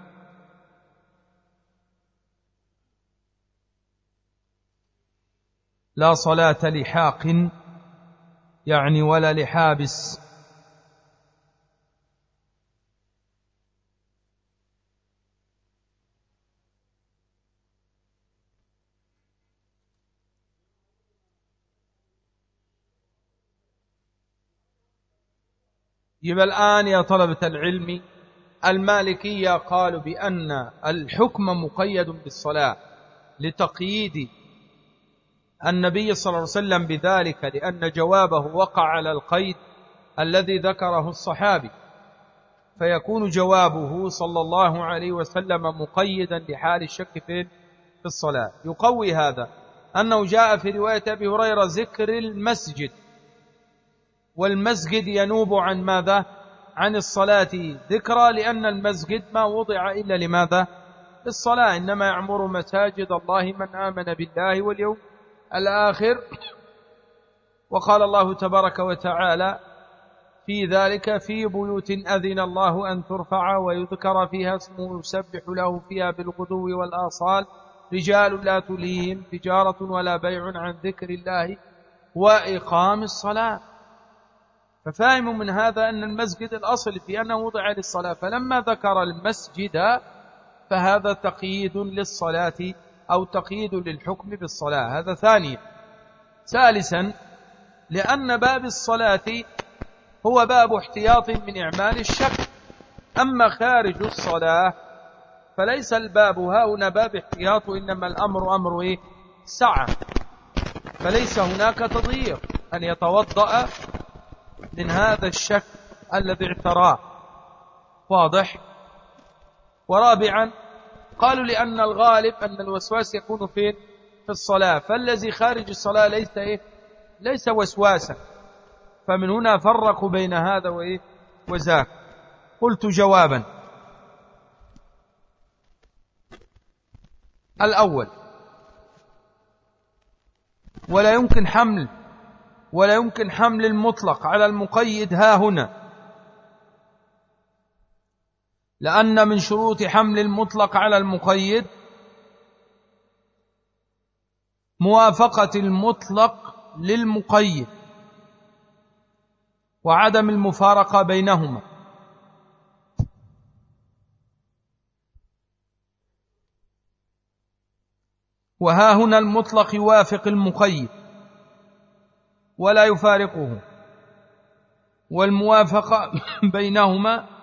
لا صلاة لحاق يعني ولا لحابس. يبقى الآن يا طلبة العلم المالكية قالوا بأن الحكم مقيد بالصلاة لتقييد النبي صلى الله عليه وسلم بذلك لأن جوابه وقع على القيد الذي ذكره الصحابي. فيكون جوابه صلى الله عليه وسلم مقيدا لحال الشك في الصلاة. يقوي هذا أنه جاء في رواية أبي هريرة ذكر المسجد والمسجد ينوب عن ماذا؟ عن الصلاة. ذكرى لأن المسجد ما وضع إلا لماذا؟ للصلاة. إنما يعمر مساجد الله من آمن بالله واليوم الآخر وقال الله تبارك وتعالى في ذلك في بيوت أذن الله أن ترفع ويذكر فيها اسمه يسبح له فيها بالغدو والآصال رجال لا تليهم تجارة ولا بيع عن ذكر الله وإقام الصلاة. ففاهم من هذا أن المسجد الأصل في أنه وضع للصلاة فلما ذكر المسجد فهذا تقييد للصلاة أو تقييد للحكم بالصلاة. هذا ثانيا ثالثا لأن باب الصلاة هو باب احتياط من إعمال الشك. أما خارج الصلاة فليس الباب هنا باب احتياط إنما الأمر أمر؟ سعة. فليس هناك تضييق أن يتوضأ من هذا الشك الذي اعتراه. واضح؟ ورابعا قالوا لأن الغالب أن الوسواس يكون فين في الصلاة فالذي خارج الصلاة ليس إيه؟ ليس وسواسا. فمن هنا فرقوا بين هذا وإيه؟ وذاك. قلت جوابا. الأول ولا يمكن حمل ولا يمكن حمل المطلق على المقيد ها هنا. لأن من شروط حمل المطلق على المقيد موافقة المطلق للمقيد وعدم المفارقة بينهما. وها هنا المطلق يوافق المقيد ولا يفارقه والموافقة بينهما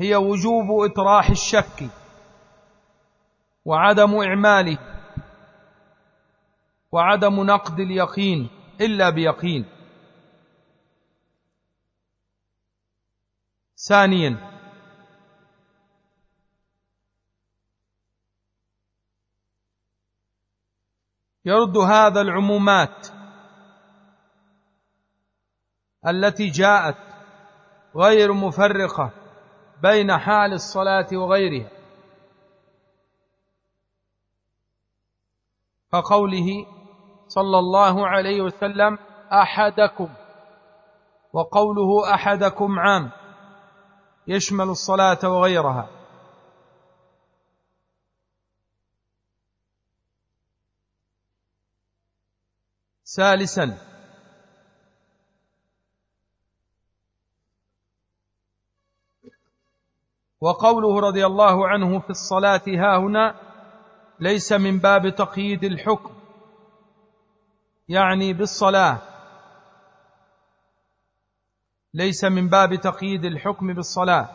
هي وجوب إطراح الشك وعدم إعماله وعدم نقد اليقين إلا بيقين. ثانيا يرد هذا العمومات التي جاءت غير مفرقة بين حال الصلاة وغيرها. كقوله صلى الله عليه وسلم أحدكم وقوله أحدكم عام يشمل الصلاة وغيرها. ثالثا وقوله رضي الله عنه في الصلاة ها هنا ليس من باب تقييد الحكم يعني بالصلاة. ليس من باب تقييد الحكم بالصلاة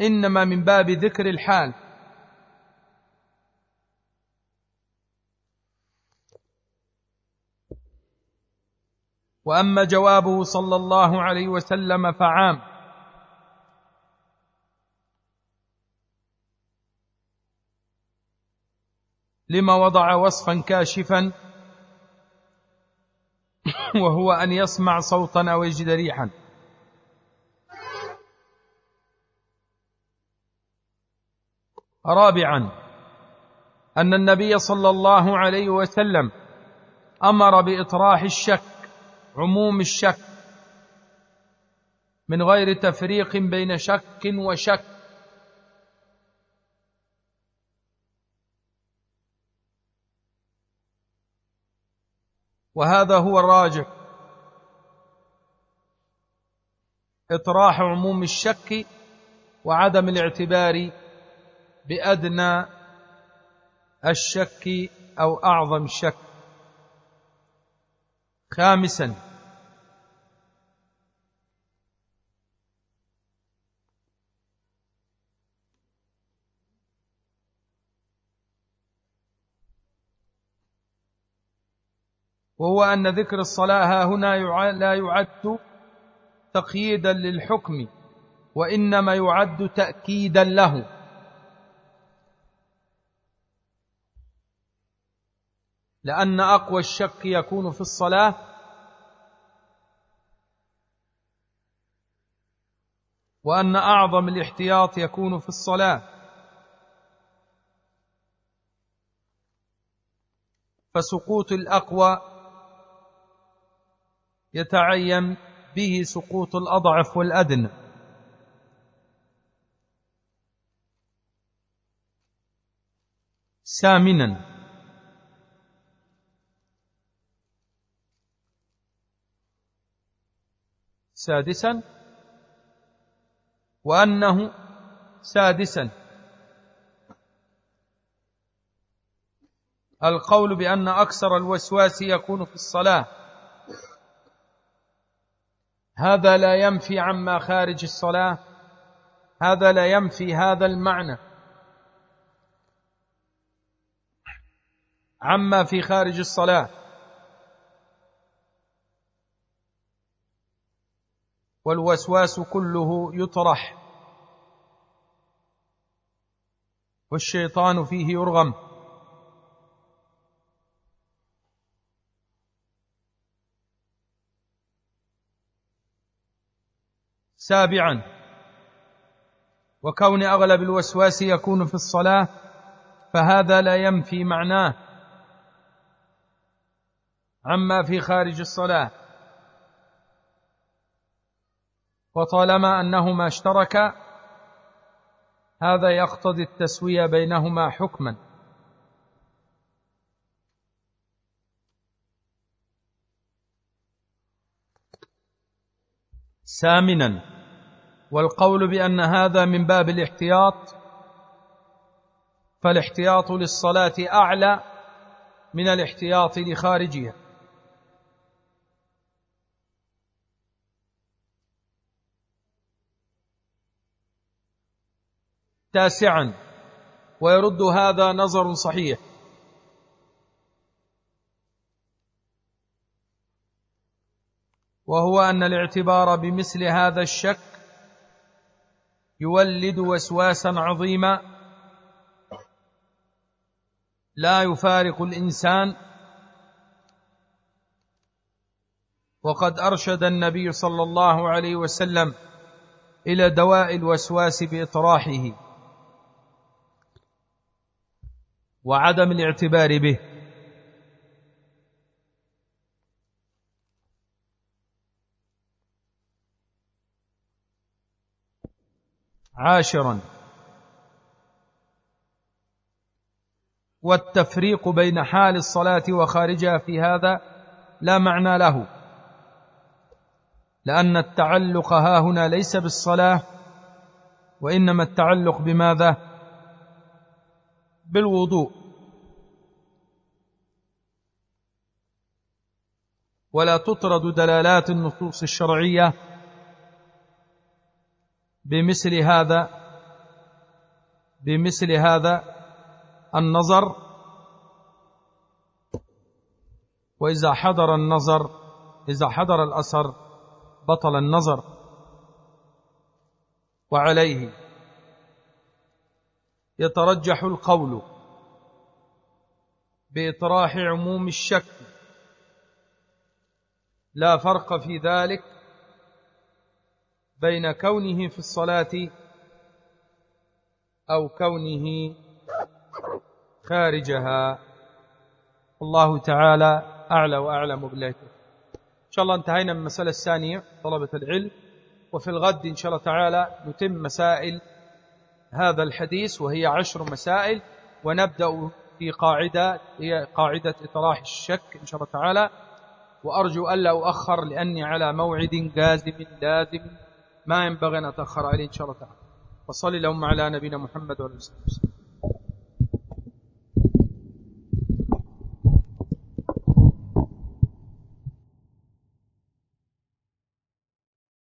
إنما من باب ذكر الحال. وأما جوابه صلى الله عليه وسلم فعام. لما وضع وصفا كاشفا وهو أن يسمع صوتا أو يجد ريحا. رابعا أن النبي صلى الله عليه وسلم أمر بإطراح الشك عموم الشك من غير تفريق بين شك وشك. وهذا هو الراجح. إطراح عموم الشك وعدم الاعتبار بأدنى الشك أو أعظم الشك. خامسا وهو أن ذكر الصلاة ها هنا لا يعد تقييدا للحكم وإنما يعد تأكيدا له. لأن أقوى الشك يكون في الصلاة وأن أعظم الاحتياط يكون في الصلاة. فسقوط الأقوى يتعين به سقوط الأضعف والأدنى. ثامنا سادسا وأنه سادسا. القول بأن أكثر الوسواس يكون في الصلاة. هذا لا ينفي عما خارج الصلاة. هذا لا ينفي هذا المعنى. عما في خارج الصلاة. والوسواس كله يطرح. والشيطان فيه يرغم. سابعا. وكون أغلب الوسواس يكون في الصلاة فهذا لا ينفي معناه. عما في خارج الصلاة. وطالما أنهما اشتركا هذا يقتضي التسوية بينهما حكما. ثامنا والقول بأن هذا من باب الاحتياط فالاحتياط للصلاة أعلى من الاحتياط لخارجها. تاسعا ويرد هذا نظر صحيح. وهو أن الاعتبار بمثل هذا الشك يولد وسواسا عظيما لا يفارق الإنسان. وقد أرشد النبي صلى الله عليه وسلم إلى دواء الوسواس بإطراحه وعدم الاعتبار به. عاشرا. والتفريق بين حال الصلاة وخارجها في هذا لا معنى له لأن التعلق ها هنا ليس بالصلاة وإنما التعلق بماذا؟ بالوضوء. ولا تطرد دلالات النصوص الشرعية بمثل هذا بمثل هذا النظر. وإذا حضر النظر إذا حضر الأثر بطل النظر. وعليه يترجح القول بإطراح عموم الشك. لا فرق في ذلك بين كونه في الصلاة أو كونه خارجها. الله تعالى أعلى وأعلم بالله إن شاء الله انتهينا من المسألة الثانية طلبة العلم. وفي الغد إن شاء الله تعالى نتم مسائل هذا الحديث وهي عشر مسائل. ونبدأ في قاعدة هي قاعدة إطراح الشك إن شاء الله تعالى. وأرجو ألا أؤخر لأني على موعد جازم لازم. ما ينبغي أن أتأخر عليه إن شاء الله تعالى. وصلي اللهم على نبينا محمد وعلى آله وسلم.